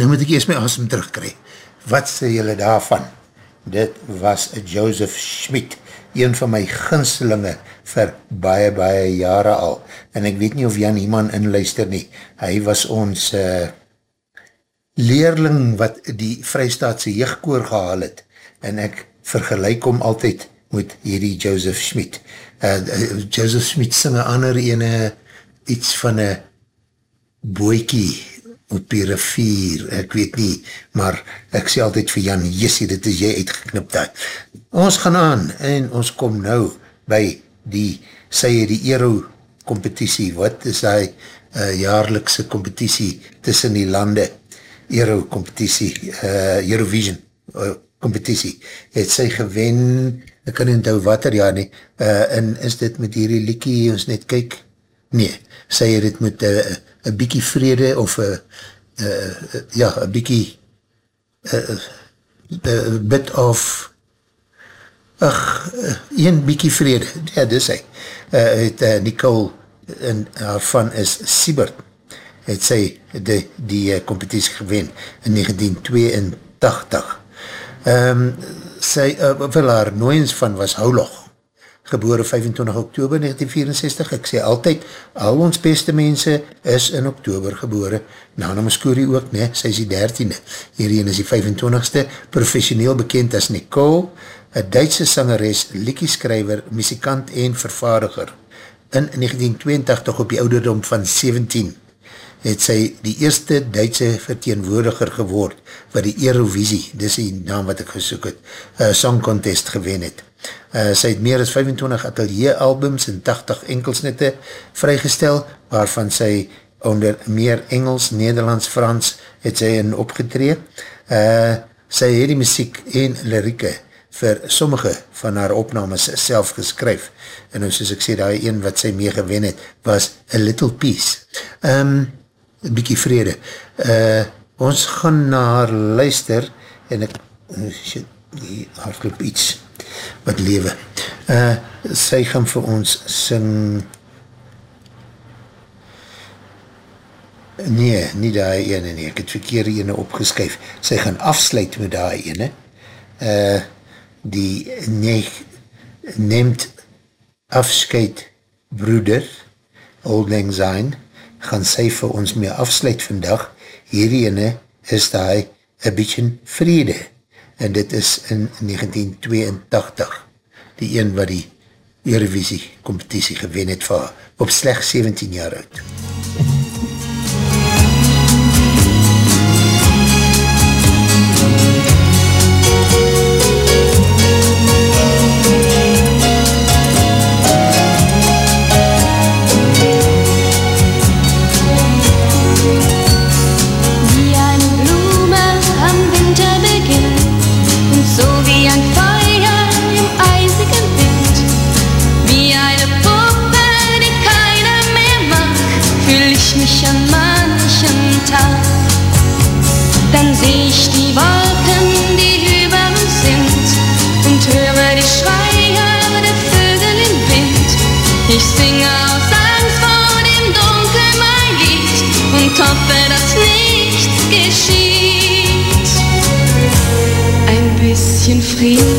[SPEAKER 1] ek eers my asem terugkry. Wat sê julle daarvan? Dit was Joseph Schmidt, een van my ginselinge vir baie, baie jare al. En ek weet nie of Jan Iman inluister nie. Hy was ons uh, leerling wat die Vrystaatse jeugdkoor gehaal het. En ek vergelijk om altyd met hierdie Joseph Schmidt. Uh, Joseph Schmidt sing een ander ene, iets van een boekie, op die rivier, ek weet nie, maar ek sê altyd vir Jan, jessie, dit is jy uitgeknipt uit. Ons gaan aan, en ons kom nou by die, sê jy die Eero competitie, wat is die uh, jaarlikse competitie tussen die lande, Eero competitie, uh, Eurovision uh, competitie, het sy gewen, ek kan nie onthou wat er ja nie, uh, en is dit met hierdie liekie, ons net kyk, nee, sy het met uh, een bykie vrede of een uh, ja, een bykie uh, a bit of ach, uh, een bykie vrede, ja dis hy, uh, het uh, Nicole en daarvan is Siebert, het sy die, die uh, competitie gewen in 1982. Um, sy, uh, wel haar nooiens van was Houlog, geboore 25 oktober 1964, ek sê altyd, al ons beste mense is in oktober geboore, Nana Muscuri ook, ne, sy is die 13e, hierin is die 25ste, professioneel bekend as Nicole, een Duitse sangeres, liekieskrijver, muzikant en vervaardiger. In 1982 op die ouderdom van 17 het sy die eerste Duitse verteenwoordiger geword wat die Eurovisie, dis die naam wat ek gesoek het, uh, song contest gewen het. Uh, sy het meer as 25 atelier albums en 80 enkelsnitte vrygestel, waarvan sy onder meer Engels, Nederlands, Frans het sy in opgetree. Uh, sy het die muziek en lirieke vir sommige van haar opnames self geskryf. En nou soos ek sê, die een wat sy mee gewen het, was A Little Peace. Um, een bykie vrede. Uh, ons gaan na haar luister en ek, uh, shit, die hardloop iets wat lewe. Uh, sy gaan vir ons sing nee, nie die ene nie, ek het verkeerde ene opgeskyf. Sy gaan afsluit met die ene. Uh, die ne neemt afscheid broeder Old Lang Syne gaan sy vir ons mee afsluit vandag hierdie ene is die a beetje vrede en dit is in 1982 die een wat die Eurovisie competitie gewen het vir op slechts 17 jaar oud.
[SPEAKER 3] Wie
[SPEAKER 1] peace.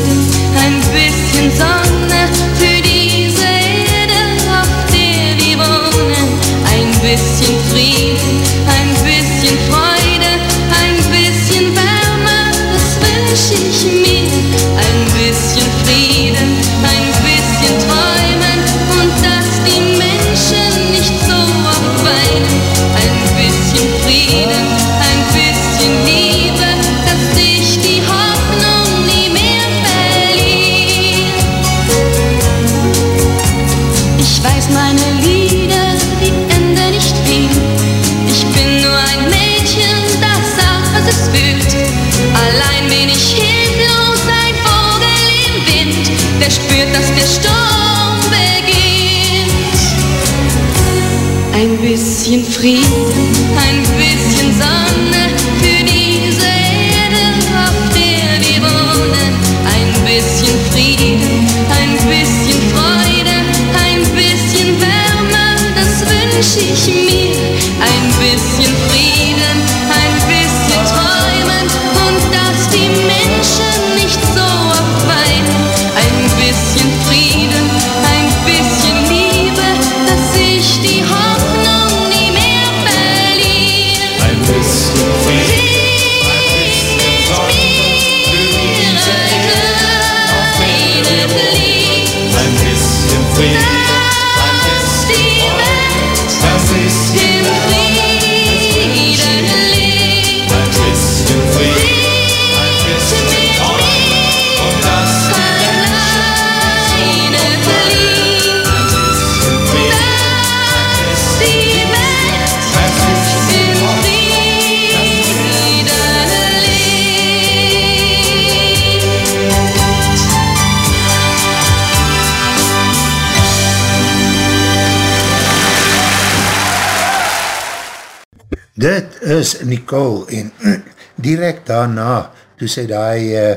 [SPEAKER 1] Is Nicole en direct daarna, toe sy die uh,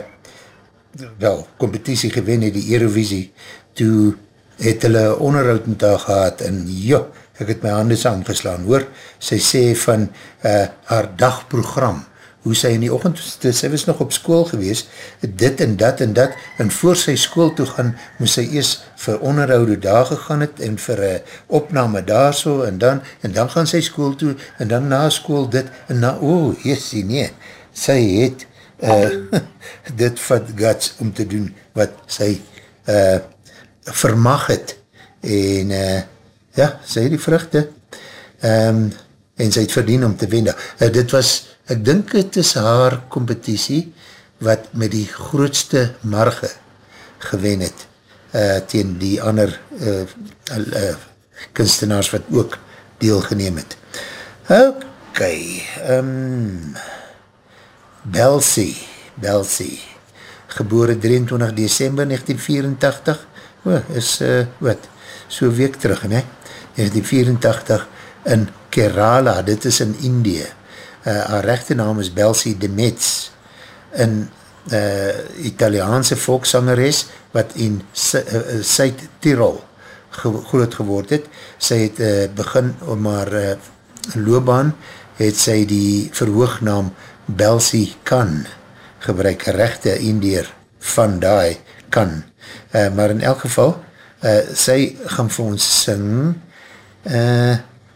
[SPEAKER 1] wel, competitie gewen het, die Eurovisie, toe het hulle onderhoud met haar gehad, en jo, ek het my handen saamgeslaan, hoor, sy sê van uh, haar dagprogram, hoe sy in die ochend, sy was nog op school gewees, dit en dat en dat, en voor sy school toe gaan, moes sy eers vir onderhoude daar gegaan het, en vir uh, opname daar so, en dan, en dan gaan sy school toe, en dan na school dit, en na, oh, jessie, nee, sy het uh, dit vat guts om te doen wat sy uh, vermag het, en uh, ja, sy het die vruchte, um, en sy het verdien om te wende. Uh, dit was, ek dink het is haar competitie, wat met die grootste marge gewen het, uh, teen die ander uh, uh, kunstenaars wat ook deelgeneem het. Ok, um, Belsie, Belsie, gebore 23 december 1984, oh, is uh, wat, so week terug, ne? 1984 in Kerala, dit is in Indië. Uh, haar rechte naam is Belsie de Metz, in uh, Italiaanse volksangeres, wat in Zuid-Tirol ge groot geword het. Sy het uh, begin om haar uh, loopbaan, het sy die verhoognaam Belsie Kan gebruik, rechte Indiër van die Kan. Uh, maar in elk geval, uh, sy gaan vir ons sing, uh,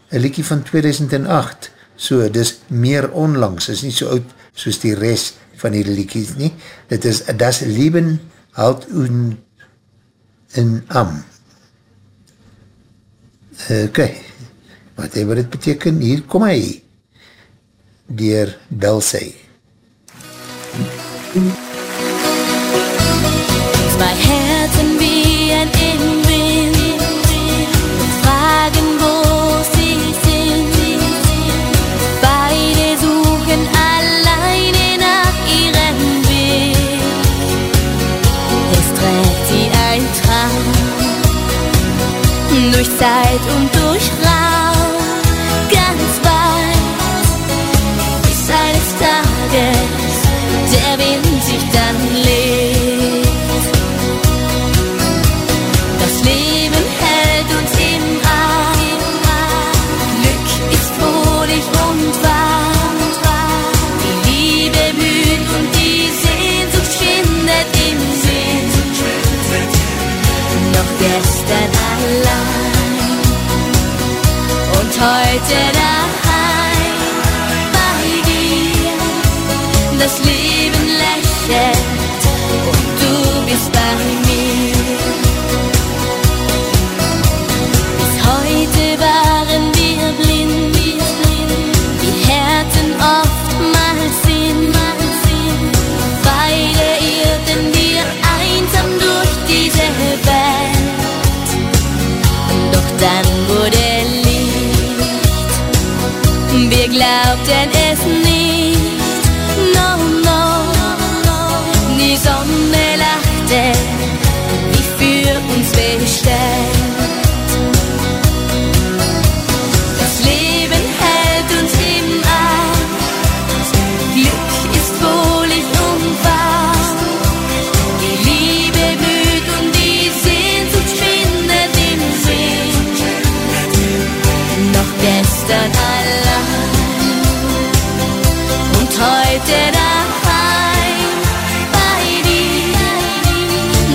[SPEAKER 1] een liekie van 2008, so dis meer onlangs, is nie so oud soos die rest van die liekies nie, dit is Das Leben halt un in am. Ok, wat hebben dit beteken, hier kom hy, dier Belsey.
[SPEAKER 2] Zwei Herzen wie ein Innenwind 在同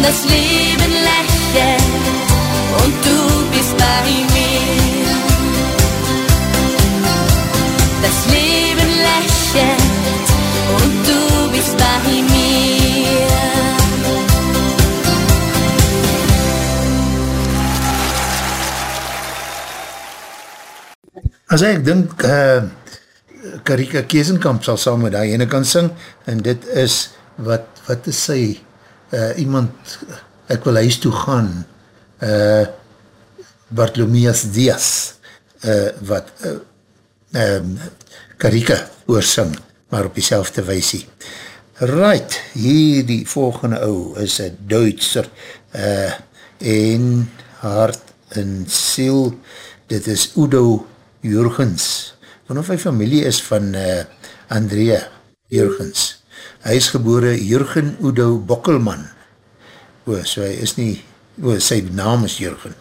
[SPEAKER 2] Das Leben lächelt und du bist bei mir. Das Leben lächelt und du bist bei mir.
[SPEAKER 1] As ek dink, uh, Karika Keesenkamp sal saam met die ene kan sing, en dit is, wat, wat is sy, uh, iemand, ek wil huis toe gaan, uh, Bartolomeus Diaz, uh, wat, uh, um, Karika oorsing, maar op die weisie. Right, hier die volgende ou is een Duitser, uh, en hart en siel, dit is Udo Jurgens, want of hy familie is van uh, Andrea Jurgens. Hy is gebore Jurgen Udo Bokkelman. O, so hy is nie, o, sy naam is Jurgen.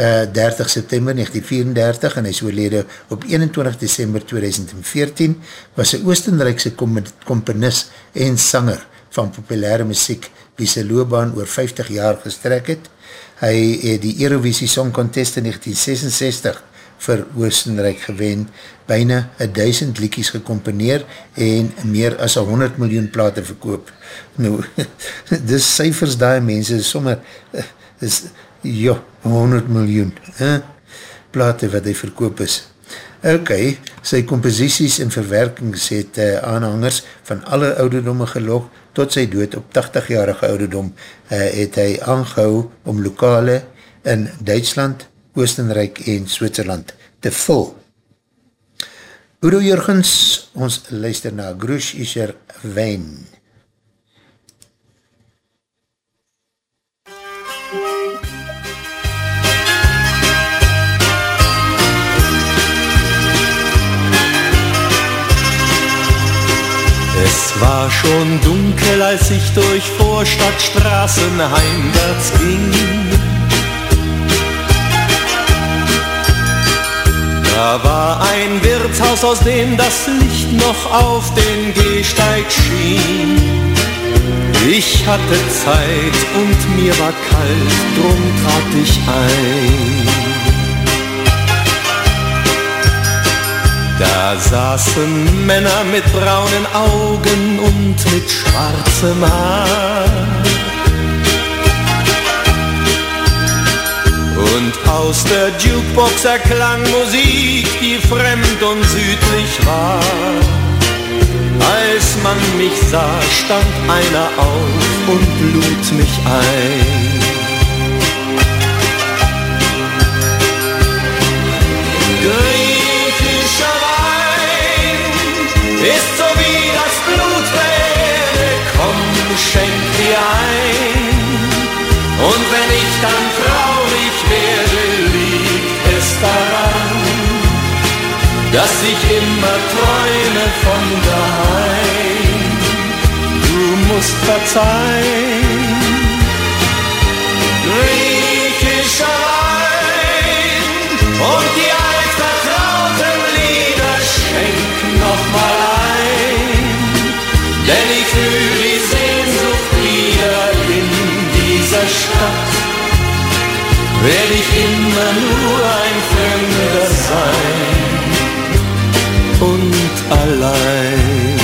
[SPEAKER 1] Uh, 30 September 1934 en hy is oorlede op 21 December 2014, was sy Oostenrijkse komponist en sanger van populaire muziek, wie sy loopbaan oor 50 jaar gestrek het. Hy het die Eurovisie Song Contest in 1966 vir Oostenrijk gewen, bijna 1000 liekies gecomponeer en meer as 100 miljoen plate verkoop. Nou, dis cijfers daar mense, sommer, is, jo, 100 miljoen eh, plate wat hy verkoop is. Ok, sy composities en verwerkings het uh, aanhangers van alle ouderdomme gelok, tot sy dood op 80-jarige ouderdom uh, het hy aangehou om lokale in Duitsland, Oostenrijk en Switserland te vul. Udo Jurgens, ons luister na Grush Isher Wijn.
[SPEAKER 4] Es war schon dunkel, als ich durch Vorstadtstraßen heimwärts ging. Da war ein Wirtshaus, aus dem das Licht noch auf den Gehsteig schien. Ich hatte Zeit und mir war kalt, drum trat ich ein. Da saßen Männer mit braunen Augen und mit schwarzem Haar. Und aus der Jukebox erklang Musik, die fremd und südlich war. Als man mich sah, stand einer auf und lud mich ein. Griechischer Wein ist so wie das Blut der komm, schenk dir ein. Und wenn ich dann dass ich immer träume von daheim. Du musst verzeihen. Griechischer Wein und die altvertrauten Lieder schenk noch mal ein, denn ich fühle die Sehnsucht wieder in dieser Stadt. Werde ich immer nur ein Fremder sein allein.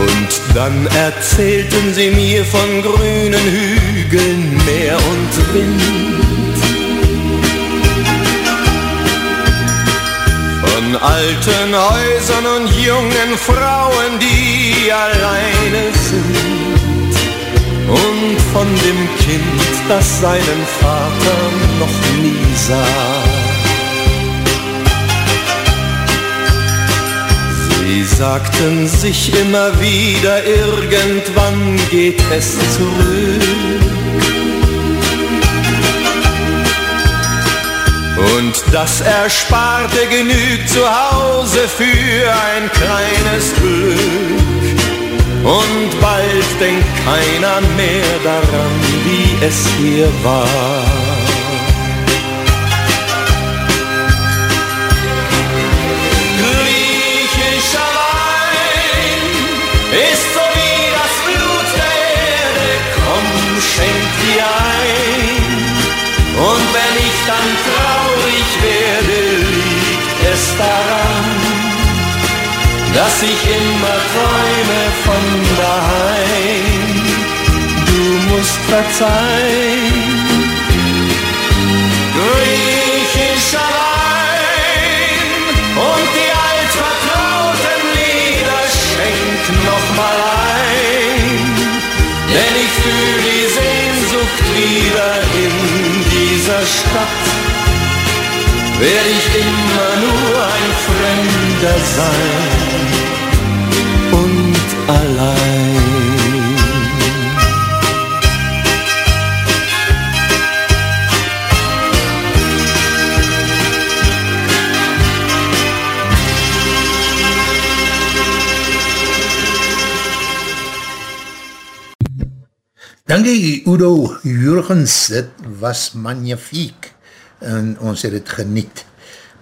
[SPEAKER 4] Und dann erzählten sie mir von grünen Hügeln, Meer und Wind. Von alten Häusern und jungen Frauen, die alleine sind. Und von dem Kind, das seinen Vater noch nie sah. Sie sagten sich immer wieder, irgendwann geht es zurück. Und das Ersparte genügt zu Hause für ein kleines Glück. Und bald denkt keiner mehr daran, wie es hier war. Dir ein. Und wenn ich dann traurig werde, liegt es daran, dass ich immer träume von daheim. Du musst verzeihen. Griechischer Wein und die altvertrauten Lieder schenk noch mal ein, denn ich fühle wieder in dieser Stadt. Werde ich immer nur ein Fremder sein und allein.
[SPEAKER 1] Dankie Udo Jurgens, dit was magnifiek en ons het het geniet.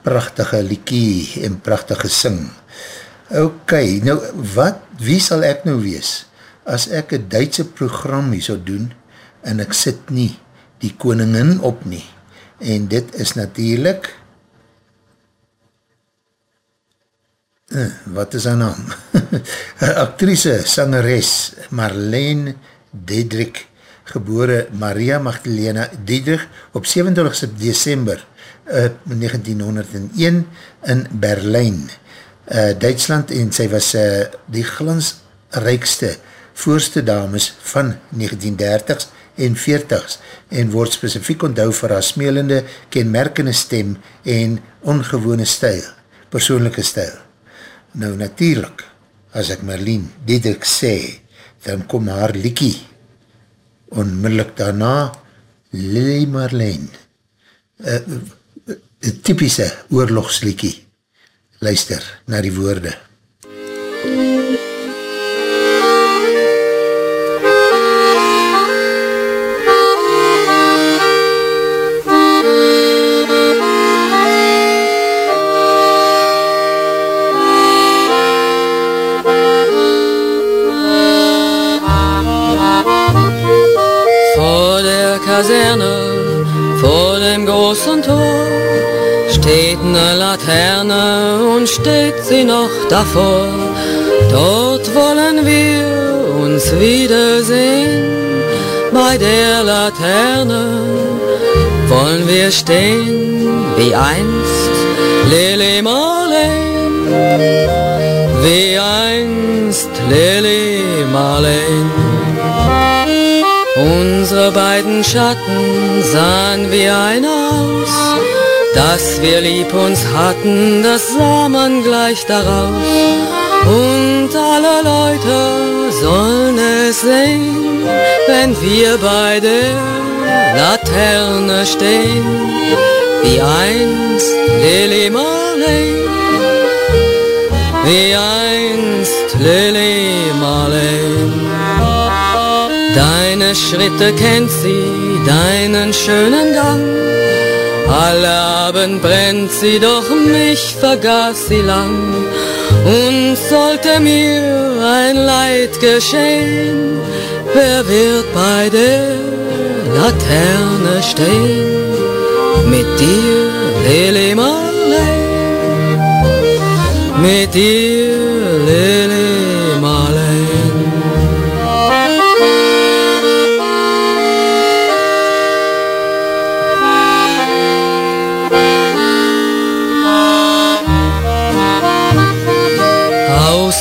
[SPEAKER 1] Prachtige liekie en prachtige sing. Ok, nou wat, wie sal ek nou wees? As ek een Duitse program hier so doen en ek sit nie die koningin op nie. En dit is natuurlijk uh, wat is haar naam? actrice, sangeres Marlene Dedrick, gebore Maria Magdalena Dedrick op 27 december uh, 1901 in Berlijn, uh, Duitsland en sy was uh, die glansrijkste voorste dames van 1930s en 40s en word specifiek onthou vir haar smelende, kenmerkende stem en ongewone stijl, persoonlijke stijl. Nou natuurlijk, as ek Marlene Dedrick sê, dan kom haar liekie. Onmiddellik daarna Lily Marlene. Een typische oorlogsliekie luister na die woorde
[SPEAKER 8] Kaserne, vor dem großen Tor, steht eine Laterne und steht sie noch davor. Dort wollen wir uns wiedersehen, bei der Laterne wollen wir stehen, wie einst Lili Marleen, wie einst Lili Marleen. Unsere beiden Schatten sahen wie ein aus, dass wir lieb uns hatten, das sah man gleich daraus. Und alle Leute sollen es sehen, wenn wir bei der Laterne stehen, wie einst Lily Marley, wie einst Lily Marley. Deine Schritte kennt sie, deinen schönen Gang. Alle Abend brennt sie, doch mich vergaß sie lang. Und sollte mir ein Leid geschehen, wer wird bei der Laterne stehen? Mit dir, Lili Marley, mit dir, Lili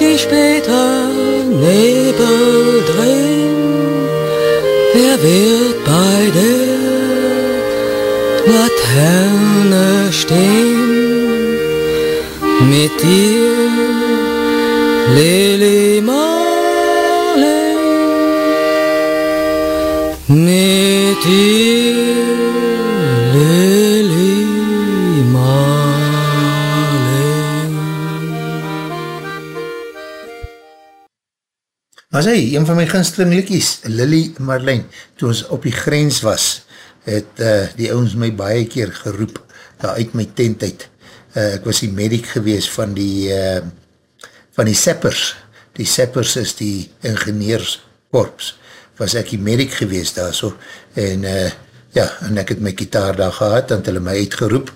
[SPEAKER 8] die später Nebel drehen, wer wird bei der Laterne stehen? Mit dir, Lili Marley, mit dir,
[SPEAKER 1] een van my ginsteling liedjies, Lily Marlijn, toe ons op die grens was, het uh, die ouwens my baie keer geroep, daar uit my tent uit. Uh, ek was die medic gewees van die, uh, van die seppers. Die seppers is die ingenieurskorps. Was ek die medic gewees daar so, en uh, ja, en ek het my kitaar daar gehad, en hulle my uitgeroep,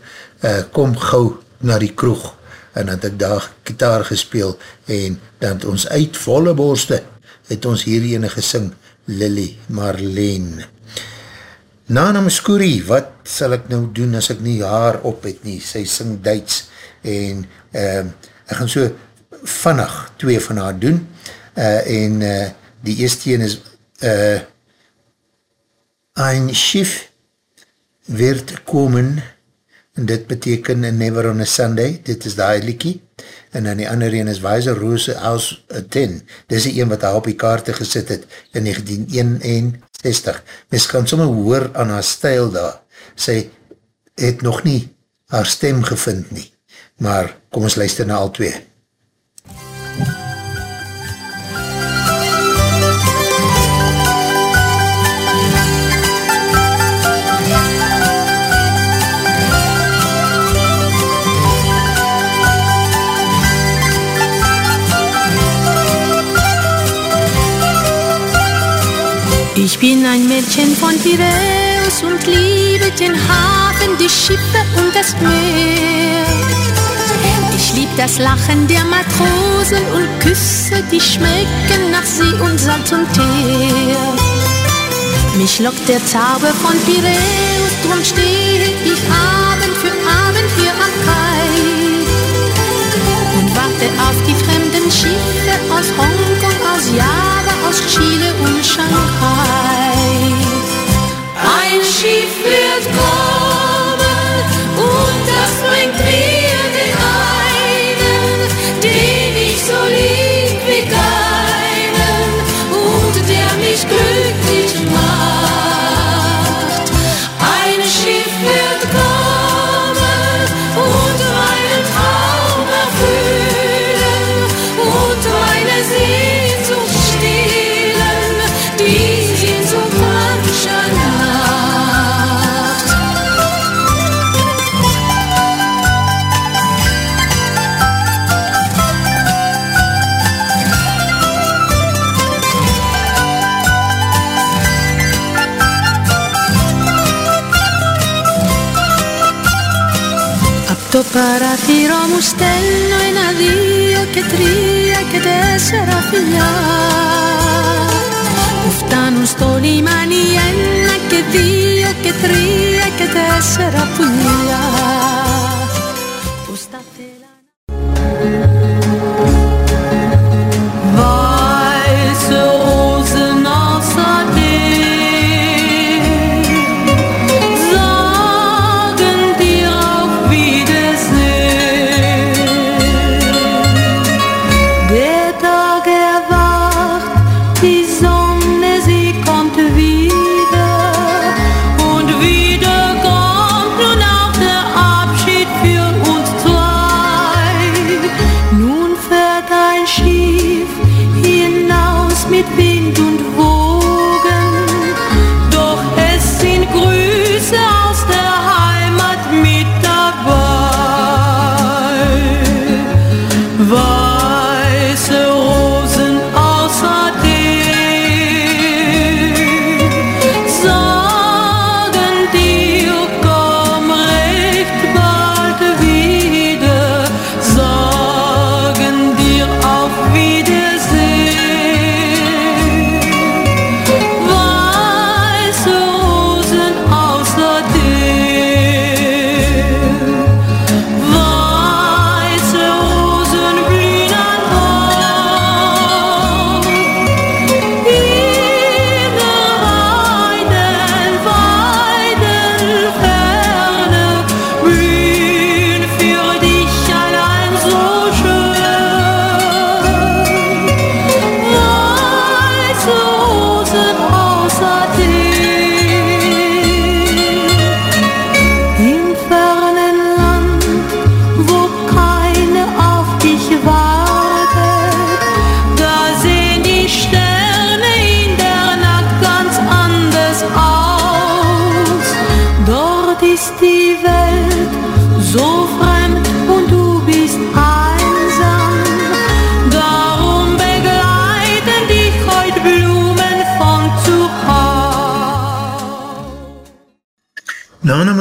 [SPEAKER 1] uh, kom gauw na die kroeg, en dan het ek daar kitaar gespeel, en dan het ons uit volle borste, het ons hier ene gesing, Lily Marlene. Nana Muscuri, wat sal ek nou doen as ek nie haar op het nie? Sy sing Duits en uh, ek gaan so vannig twee van haar doen uh, en uh, die eerste een is uh, Ein Schiff werd komen, en dit beteken Never on a Sunday, dit is die liekie, en dan die ander een is Weiser Rose als 10, dit is die een wat hy op die kaarte gesit het in 1961. Mens kan sommer hoor aan haar stijl daar, sy het nog nie haar stem gevind nie, maar kom ons luister na al twee.
[SPEAKER 9] Ich bin ein Mädchen von Piräus und liebe den Hafen, die Schiffe und das Meer. Ich lieb das Lachen der Matrosen und Küsse, die schmecken nach See und Salz und Teer. Mich lockt der Zauber von Piräus, drum stehe ich Abend für Abend hier am Kai und warte auf die fremden Schiffe aus Hongkong, aus Java, aus Chile und Shanghai. Ein Schiff wird kommen Απ' το παράθυρο μου στέλνω ένα, δύο και τρία και τέσσερα φιλιά. Που φτάνουν στο λιμάνι ένα και δύο και τρία και τέσσερα πουλιά που στα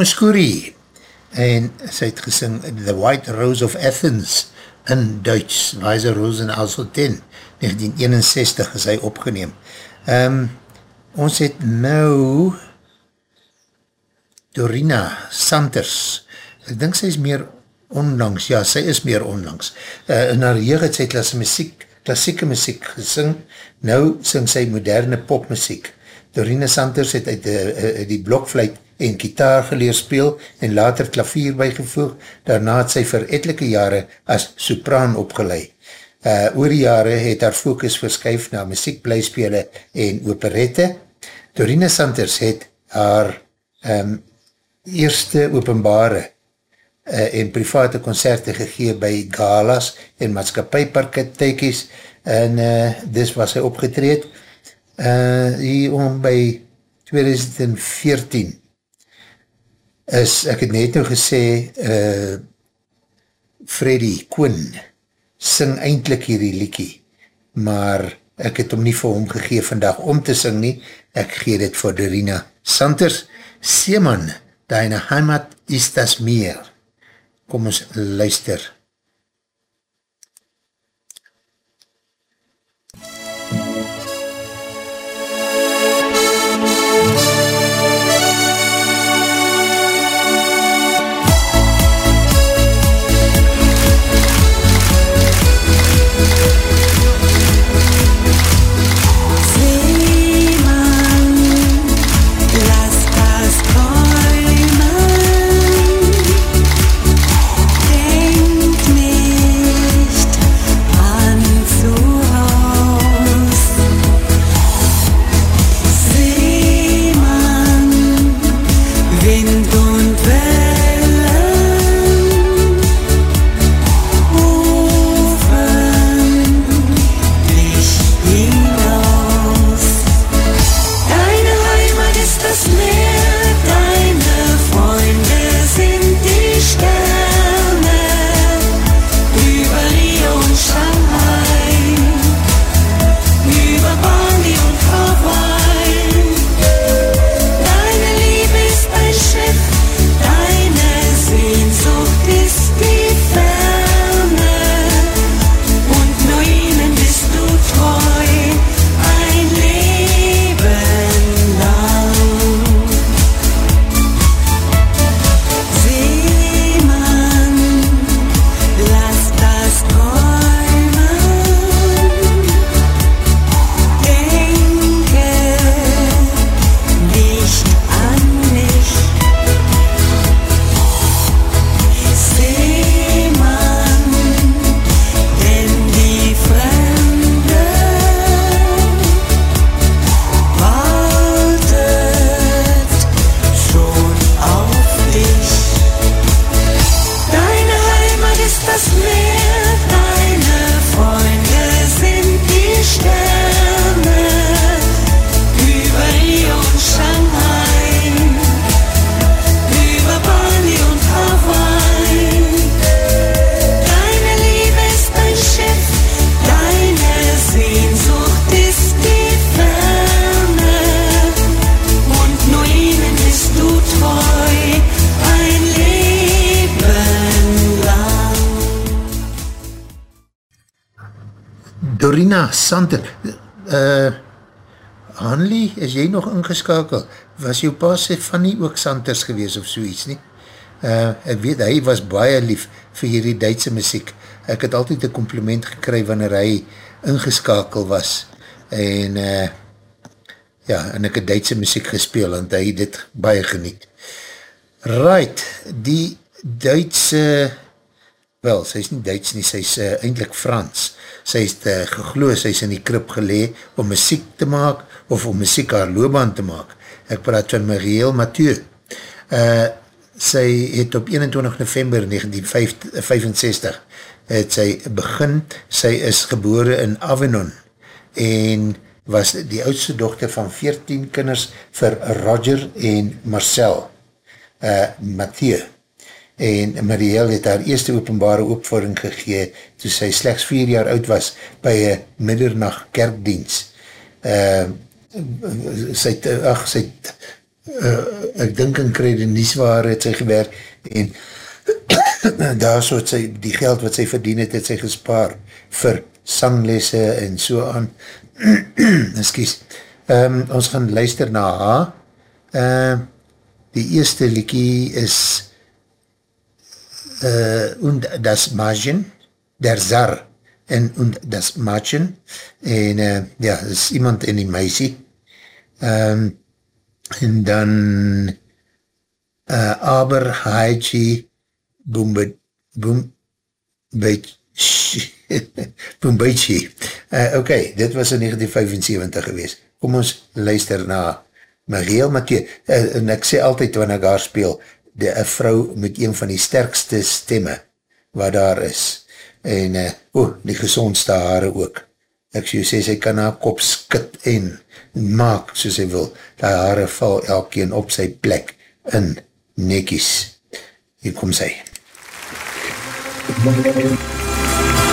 [SPEAKER 1] Muscuri en sy het gesing The White Rose of Athens in Duits, Weiser Rose in Alsoten 1961 is hy opgeneem. Um, ons het nou Dorina Santers. Ek dink sy is meer onlangs, ja sy is meer onlangs. Uh, in haar jeug het sy klasse muziek klassieke muziek gesing, nou sing sy moderne popmuziek. Dorine Sanders het uit die, uh, die blokfluit en kitaar geleer speel en later klavier bijgevoeg. Daarna het sy vir etelike jare as sopraan opgeleid. Uh, oor die jare het haar focus verskuif na muziekblijspele en operette. Dorine Sanders het haar um, eerste openbare uh, en private concerte gegee by galas en maatskapijparketteikies en uh, dis was hy opgetreed uh, hier om by 2014 is, ek het net nou gesê uh, Freddy Koen sing eindelijk hierdie liekie maar ek het hom nie vir hom gegee vandag om te sing nie, ek gee dit vir Dorina Sanders, Seeman, deine heimat is das meer. Kom ons luister. Ingeskakel? Was jou pa sê van nie ook Sanders gewees of soeits nie? Uh, ek weet, hy was baie lief vir hierdie Duitse muziek. Ek het altyd een compliment gekry wanneer hy ingeskakel was. En uh, ja, en ek het Duitse muziek gespeel, en hy dit baie geniet. Right, die Duitse, wel, sy is nie Duits nie, sy is uh, eindelijk Frans sy is uh, gegloos, sy is in die krip gelee om muziek te maak, of om muziek haar loopbaan te maak. Ek praat van Marielle Mathieu. Uh, sy het op 21 november 1965 het sy begin, sy is gebore in Avenon, en was die oudste dochter van 14 kinders vir Roger en Marcel uh, Mathieu en Marielle het haar eerste openbare opvoering gegee toe sy slechts vier jaar oud was by een middernacht kerkdienst. Uh, sy het, ach, sy het, uh, ek dink in kredenieswaar het sy gewerk en daar so het sy, die geld wat sy verdien het, het sy gespaar vir sanglesse en so aan. Excuse. Um, ons gaan luister na haar. Uh, die eerste liekie is uh, und das Mädchen, der Zar en und das Mädchen, en uh, ja, is iemand in die meisie,
[SPEAKER 3] Um, en dan uh, Aber Haiji Boombe Boombeitje. Uh, ok, dit was in 1975 gewees. Kom ons luister na Mariel Mathieu. Uh, en ek sê altyd wanneer ek haar speel, die vrou met een van die sterkste stemme wat daar is. En, uh, oh, die gezondste haare ook. Ek sê, sê, sy kan haar kop skit en maak soos sy wil. Die haare val elkeen op sy plek in nekies. Hier kom sy. MUZIEK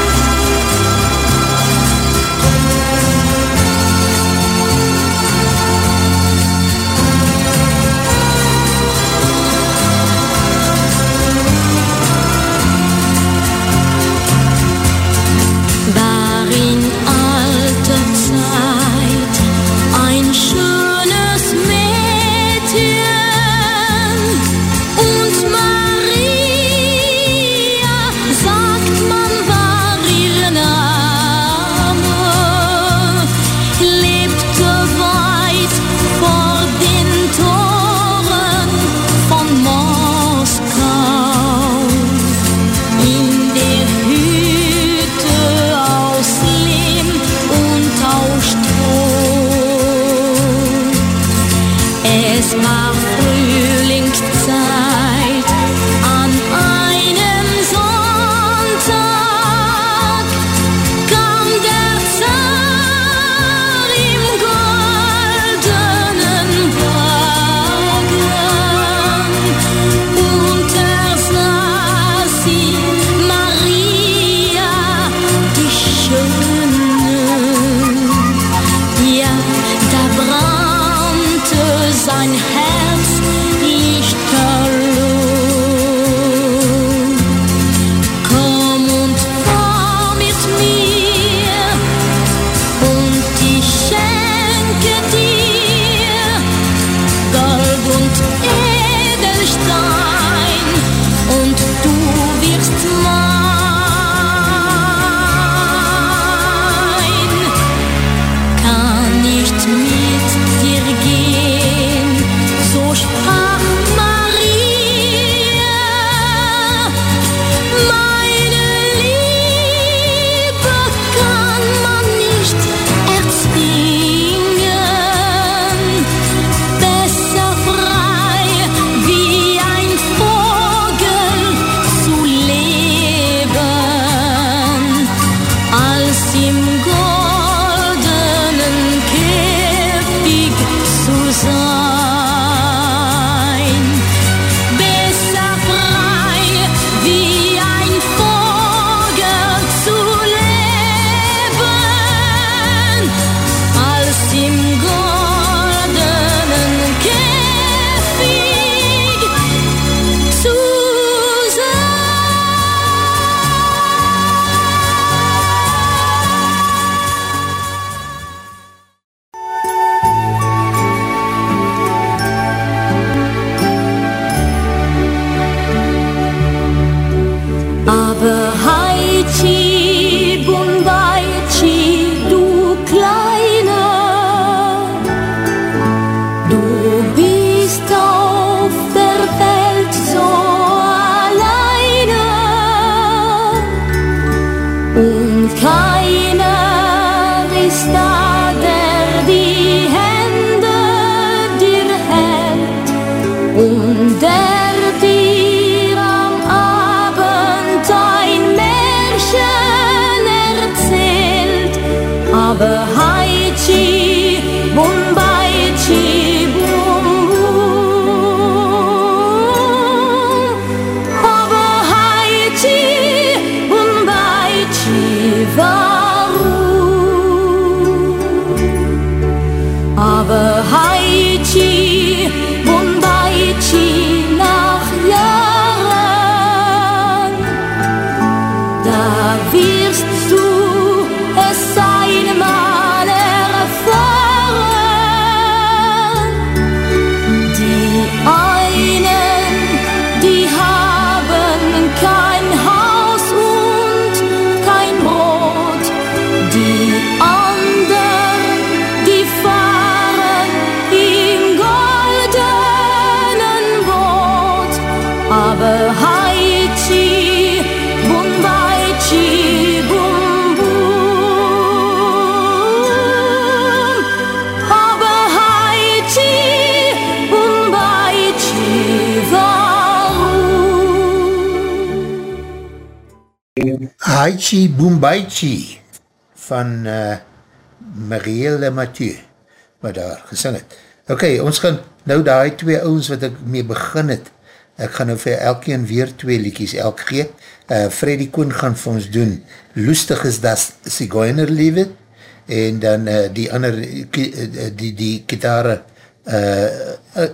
[SPEAKER 1] Haichi Boombaichi van uh, Marielle Mathieu wat daar gesing het. Ok, ons gaan nou die twee oons wat ek mee begin het, ek gaan nou vir elkeen weer twee liekies elk gee. Uh, Freddy Koen gaan vir ons doen Loestig is das Sigoiner Lieve en dan uh, die ander die, die, kitare uh,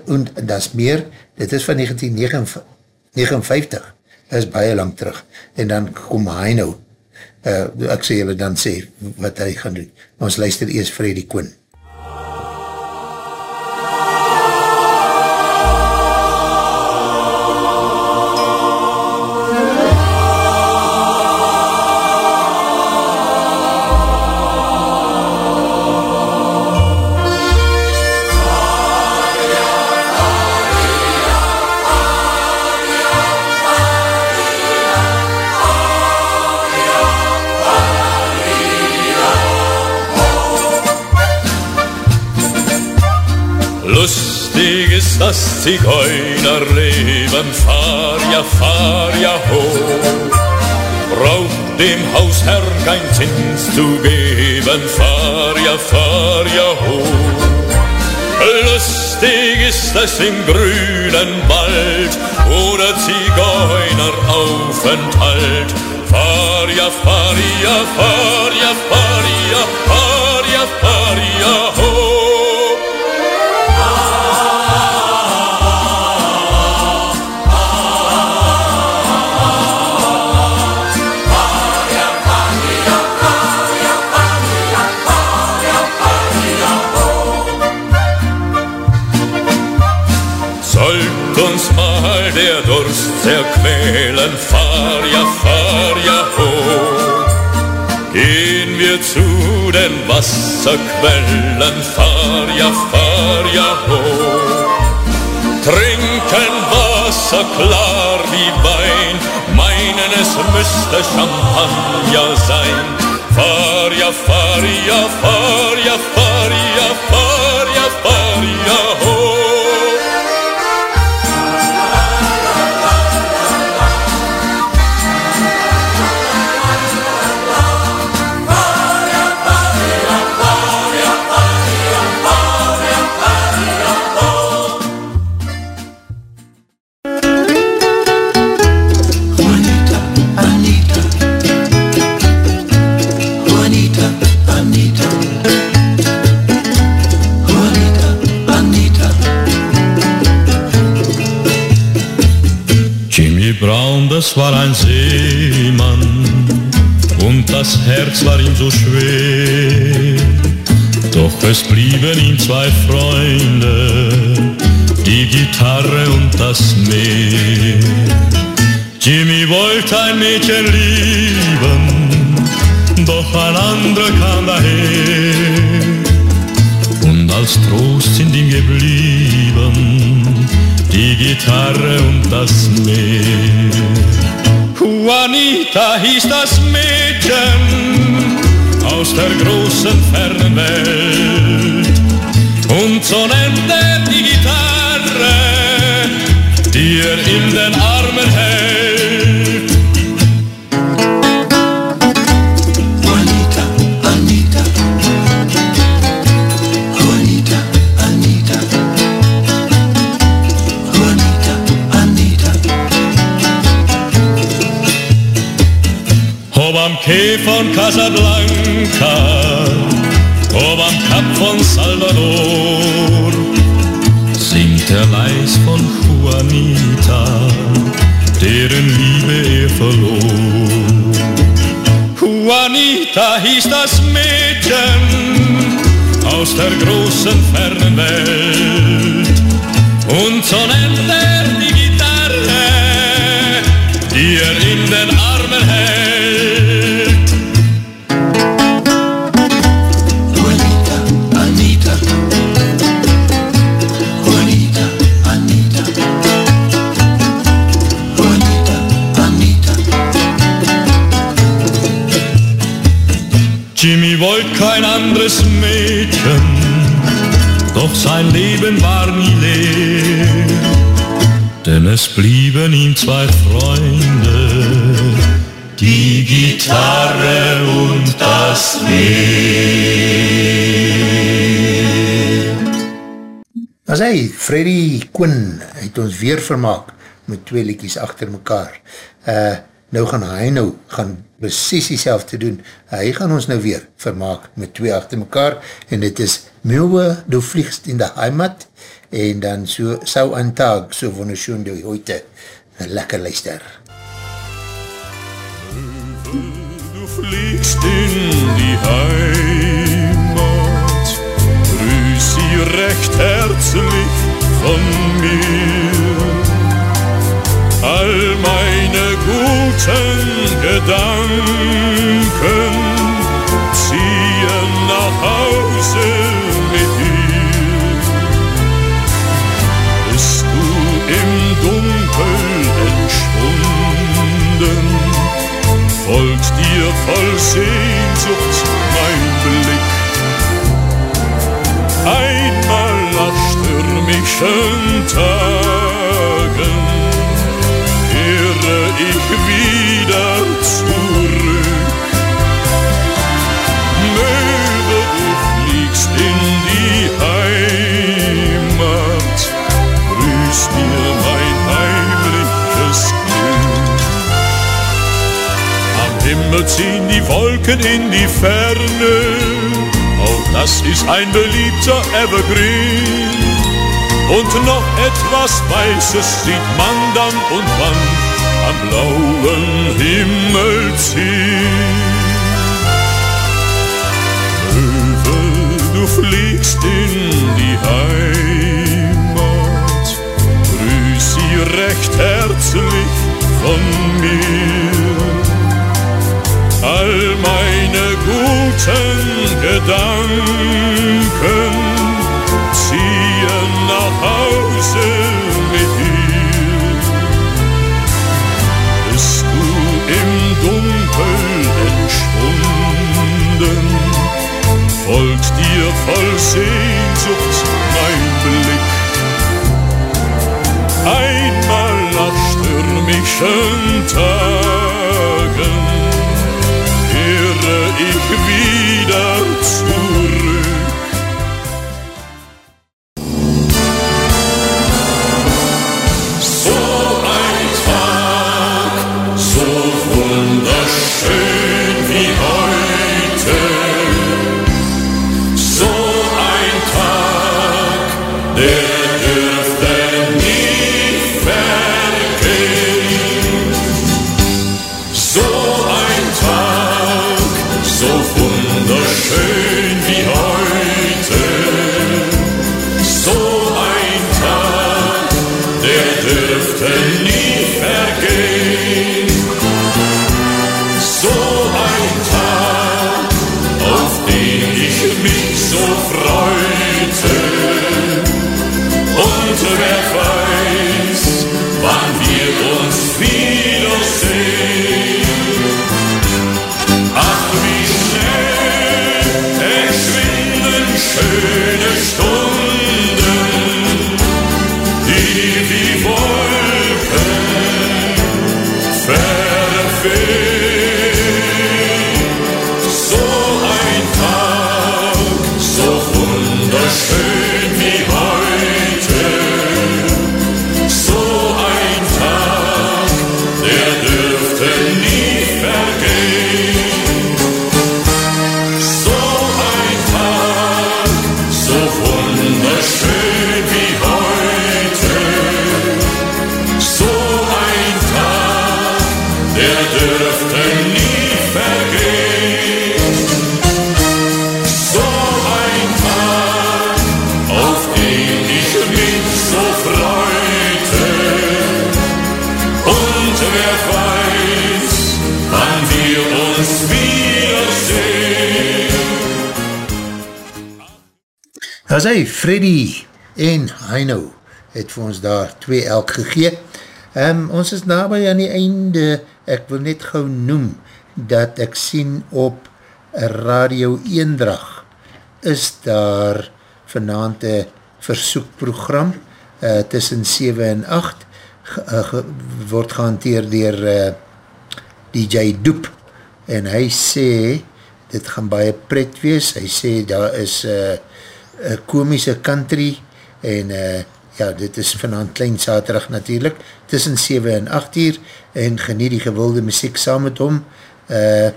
[SPEAKER 1] en das meer, dit is van 1959 dat is baie lang terug, en dan kom hy nou, uh, ek sê julle dan sê wat hy gaan doen, ons luister eers Freddy Koen.
[SPEAKER 10] Zigeunerleben, fahr ja, fahr ja hoch. Braucht dem Hausherr kein Zins zu geben, fahr ja, fahr ja hoch. Lustig ist es im grünen Wald oder Zigeuneraufenthalt. Fahr ja, fahr ja, fahr ja, fahr ja, fahr ja, Wasserquellen, fahr ja, fahr ja hoch. Trinken Wasser klar wie Wein, meinen es müsste Champagner sein. Fahr ja, fahr ja, fahr ja, fahr
[SPEAKER 4] es war ein Seemann und das Herz war ihm so schwer. Doch es blieben ihm zwei Freunde, die Gitarre und das Meer. Jimmy wollte ein Mädchen lieben, doch ein anderer kam daher. Und als Trost sind ihm geblieben die Gitarre und das Meer. Juanita hieß das Mädchen aus der großen fernen Welt. Und so nennt er die Gitarre, die er in den Armen hält. Quai von Casablanca, ob Kap von Salvador, singt er leis von Juanita, deren Liebe er verlor. Juanita hieß das Mädchen aus der großen fernen Welt und so sein Leben war nie leer, denn es blieben ihm zwei Freunde, die Gitarre und das Meer.
[SPEAKER 1] As hy, Freddy Quinn, het ons weer vermaak met twee liedjes achter mekaar. Uh, nou gaan hy nou, gaan precies die te doen. Hy gaan ons nou weer vermaak met twee achter mekaar en dit is Mewe, du vliegst in de heimat en dan so, Sau an Tag, so wunderschön du heute. Lekker luister.
[SPEAKER 4] Du fliegst in die Heimat, grüß sie recht herzlich von mir. All meine guten Gedanken ziehen nach Hause mit dir. Bist du im Dunkel entschwunden, folgt dir voll Sehnsucht mein Blick. Einmal nach stürmischen Tagen ich wieder zurück. Möwe, du fliegst in die Heimat, grüß dir mein heimliches Glück. Am Himmel ziehen die Wolken in die Ferne, auch das ist ein beliebter Evergreen. Und noch etwas Weißes sieht man dann und wann am blauen Himmel ziehen. Löwe, du fliegst in die Heimat, grüß sie recht herzlich von mir. All meine guten Gedanken ziehen nach Hause mit dir. Dir voll Sehnsucht mein Blick. Einmal nach stürmischen Tagen kehre ich wieder
[SPEAKER 1] As hy, Freddy en Heino het vir ons daar twee elk gegee. Um, ons is nabij aan die einde, ek wil net gauw noem, dat ek sien op Radio Eendrag is daar vanavond een versoekprogram uh, tussen 7 en 8 ge, uh, ge, word gehanteer dier uh, DJ Doep, en hy sê, dit gaan baie pret wees, hy sê, daar is uh, uh, komische country, en uh, ja, dit is vanavond klein saterdag natuurlijk, tussen 7 en 8 uur, en genie die gewilde muziek saam met hom, uh,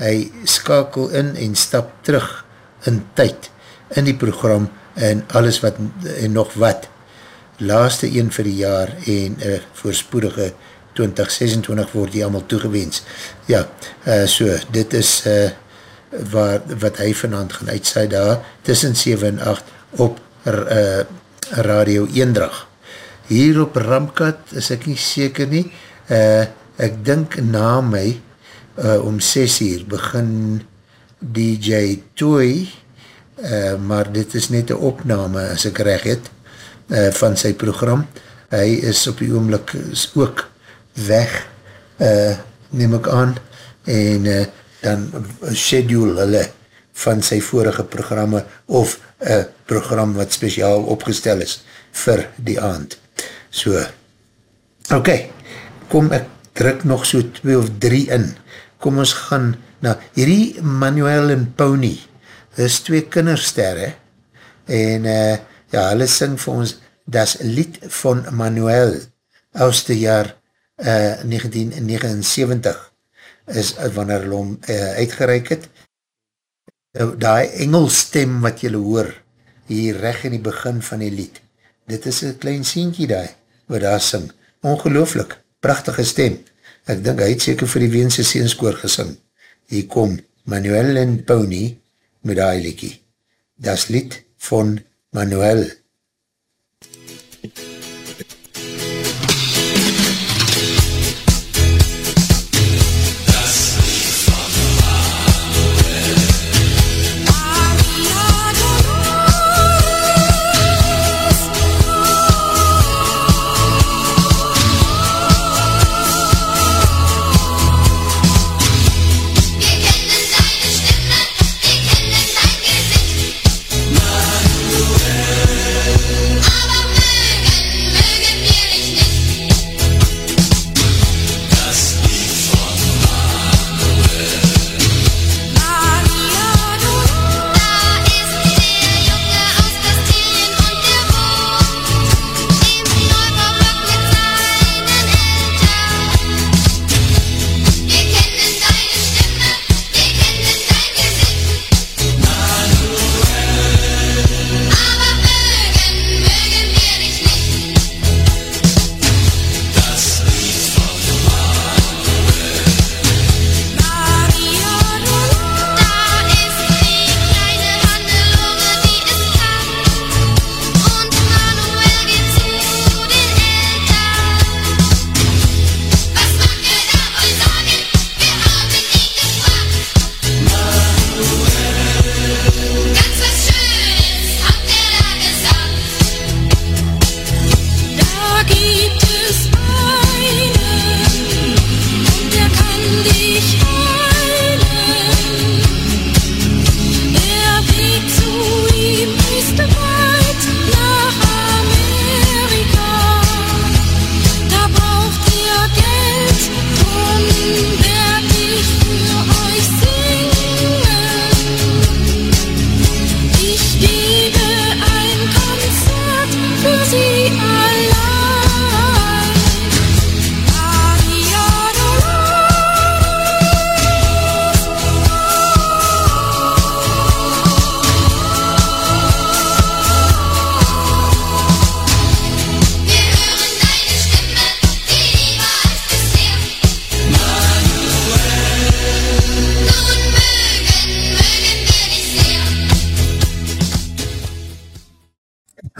[SPEAKER 1] hy skakel in en stap terug in tyd, in die program, en alles wat, en nog wat, laaste een vir die jaar, en uh, voorspoedige 2026 word die allemaal toegewens. Ja, uh, so, dit is uh, waar, wat hy vanavond gaan uitsaai daar, tussen 7 en 8 op uh, Radio Eendrag. Hier op Ramkat is ek nie seker nie, uh, ek dink na my, uh, om 6 uur begin DJ Toy, uh, maar dit is net een opname as ek reg het, uh, van sy program. Hy is op die oomlik ook weg, uh, neem ek aan, en uh, dan schedule hulle van sy vorige programme of een program wat speciaal opgestel is vir die aand. So, ok, kom ek druk nog so 2 of 3 in. Kom ons gaan na hierdie Manuel en Pony. Dit is twee kindersterre en uh, ja, hulle sing vir ons das lied van Manuel aus die jaar 1979 eh, is uh, wanneer hulle hom uh, uitgereik het. Uh, daai engelstem wat julle hoor, hier recht in die begin van die lied, dit is een klein sienkie daai, wat daar sing. Ongelooflik, prachtige stem. Ek dink hy het seker vir die Weense Seenskoor gesing. Hier kom Manuel en Pony met daai liekie. Das lied van Manuel. Manuel.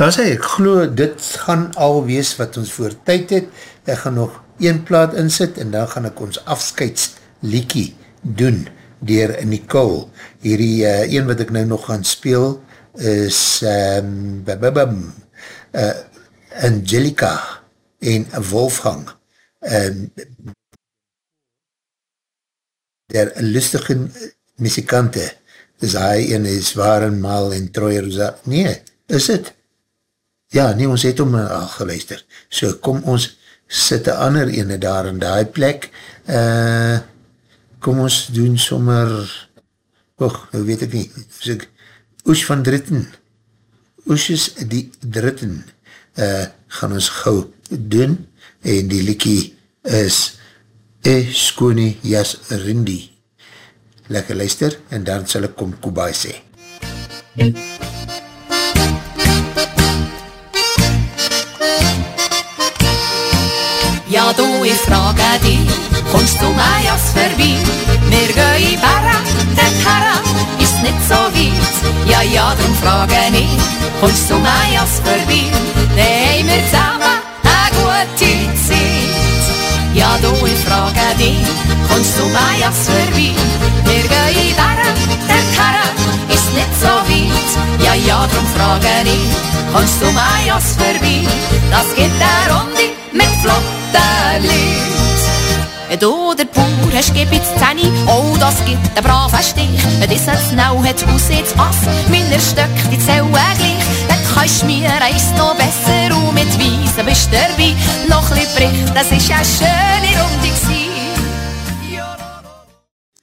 [SPEAKER 1] Daar sê, ek glo, dit gaan al wees wat ons voor tyd het. Ek gaan nog een plaat insit en dan gaan ek ons afscheidsliekie doen dier Nicole. Hierdie uh, een wat ek nou nog gaan speel is um, bababam, uh, Angelica en Wolfgang. Um, der lustige muzikante is hy en is Mal en Troy Rosa. Nee, is het? Ja, nie, ons het om al geluister. So, kom ons sit een ander ene daar in die plek. Uh, kom ons doen sommer, och, nou weet ek nie, ek, Oes van Dritten, Oes is die Dritten, uh, gaan ons gauw doen, en die liekie is E Skone Jas Rindi. Lekker luister, en dan sal ek kom Kubai sê.
[SPEAKER 11] Ja, du, ich frage dich, kommst du mir als vorbei? Wir gehen in Barra, der Terra ist nicht so weit. Ja, ja, drum frage ich, kommst du mir als vorbei? Dann haben wir zusammen eine gute Zeit. Ja, du, ich frage dich, kommst du mir als vorbei? Wir gehen in Barra, der Terra ist nicht so weit. Ja, ja, drum frage ich, kommst du mir als vorbei? Das gibt eine Runde mit flotten Leuten. Du, der Bauer, hast gib jetzt Zähne, oh, das gibt einen braven Stich. Wenn das jetzt genau hat, aussieht Ass, meiner Stöcke, die zählen gleich. Dann kannst du mir eins noch besser und mit Weisen bist du dabei. Noch ein Bericht, das ist eine schöne Runde gewesen.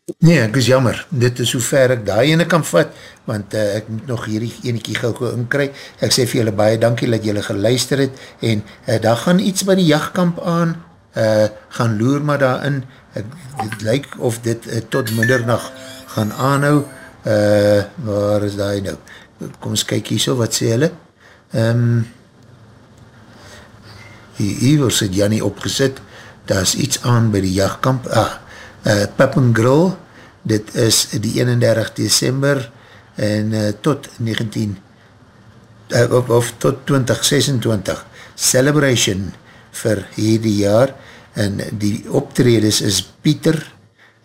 [SPEAKER 1] Nee, ek is jammer, dit is hoe ver ek daar ene kan vat, want uh, ek moet nog hierdie enekie gauw gauw inkry. Ek sê vir julle baie dankie dat julle geluister het, en uh, daar gaan iets by die jachtkamp aan, uh, gaan loer maar daarin, ek, het lyk of dit uh, tot middernacht gaan aanhou, uh, waar is daar nou? Kom ons kyk hier so, wat sê hulle? Um, hier, hier was het Jannie opgesit, daar is iets aan by die jachtkamp, ah, uh, Pip and Grill, dit is die 31 december en uh, tot 19 uh, of, of tot 2026 celebration vir hierdie jaar en die optredes is Pieter,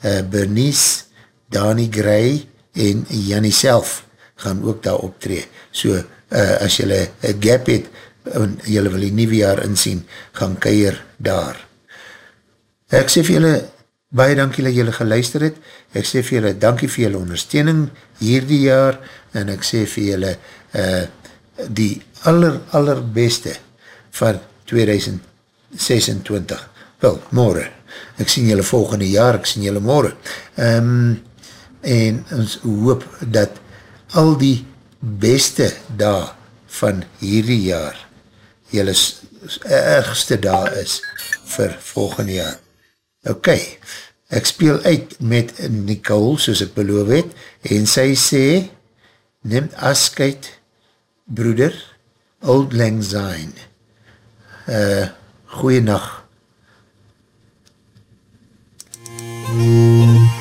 [SPEAKER 1] uh, Bernice, Dani Gray en Jannie self gaan ook daar optree. So uh, as jylle een gap het en jylle wil die nieuwe jaar insien, gaan keier daar. Ek sê vir jylle baie dankie dat julle geluister het, ek sê vir julle dankie vir julle ondersteuning hierdie jaar, en ek sê vir julle uh, die aller, allerbeste van 2026, wel, morgen, ek sien julle volgende jaar, ek sien julle morgen, um, en ons hoop dat al die beste daar van hierdie jaar, julle ergste daar is vir volgende jaar. Ok, ek speel uit met Nicole, soos ek beloof het, en sy sê, neem askuit, broeder, Old Lang Syne. Uh, goeie nacht.
[SPEAKER 3] Nehmt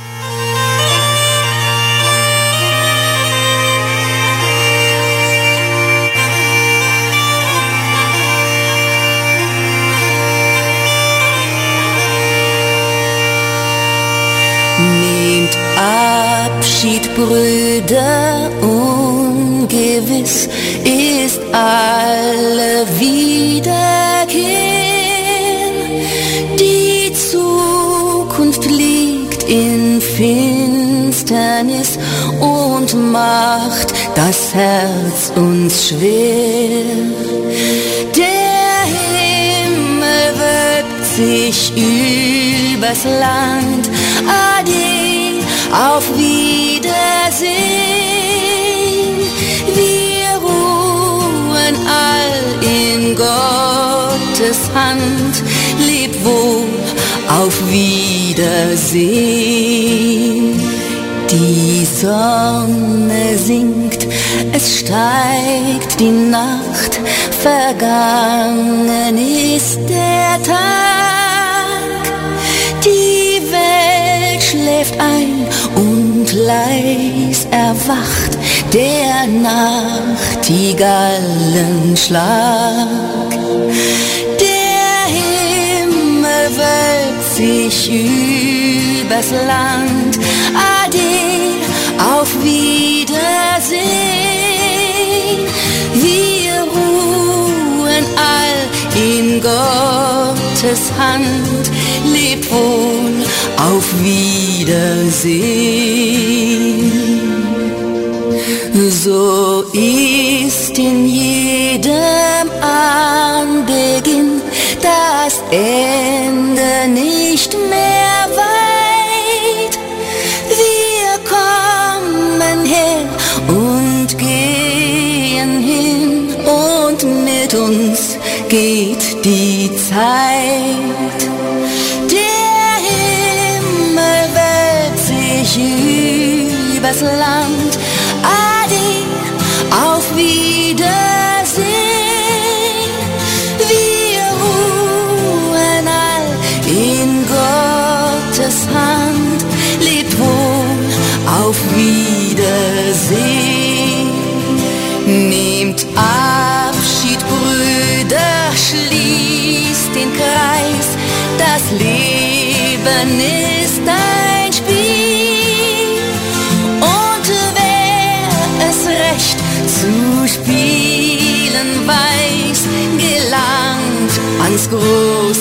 [SPEAKER 3] Brüder, ungewiss ist alle Wiederkehr. Die Zukunft liegt in Finsternis und macht das Herz uns schwer. Der Himmel wölbt sich übers Land. Ade, auf Wiedersehen. Wir ruhen all in Gottes Hand. Leb wohl, auf Wiedersehen. Die Sonne sinkt, es steigt die Nacht, vergangen ist der Tag. Die Welt schläft ein und leis erwacht der Nachtigallenschlag. Der Himmel wölbt sich übers Land. Ade, auf Wiedersehen. Wir ruhen all in Gottes Hand. Leb wohl, auf Wiedersehen. So ist in jedem Anbeginn das Ende nicht mehr weit. Wir kommen her und gehen hin und mit uns geht die Zeit. Der Himmel wölbt sich übers Land. Ade, auf Wiedersehen. Wir ruhen all in Gottes Hand. Lebt wohl, auf Wiedersehen. Leben ist ein Spiel. Und wer es recht zu spielen weiß, gelangt ans große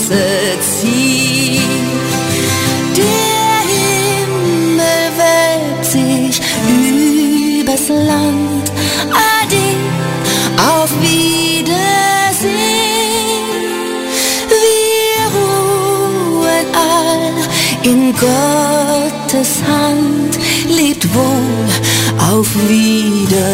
[SPEAKER 3] Gottes Hand. Lebt wohl, auf Wiedersehen.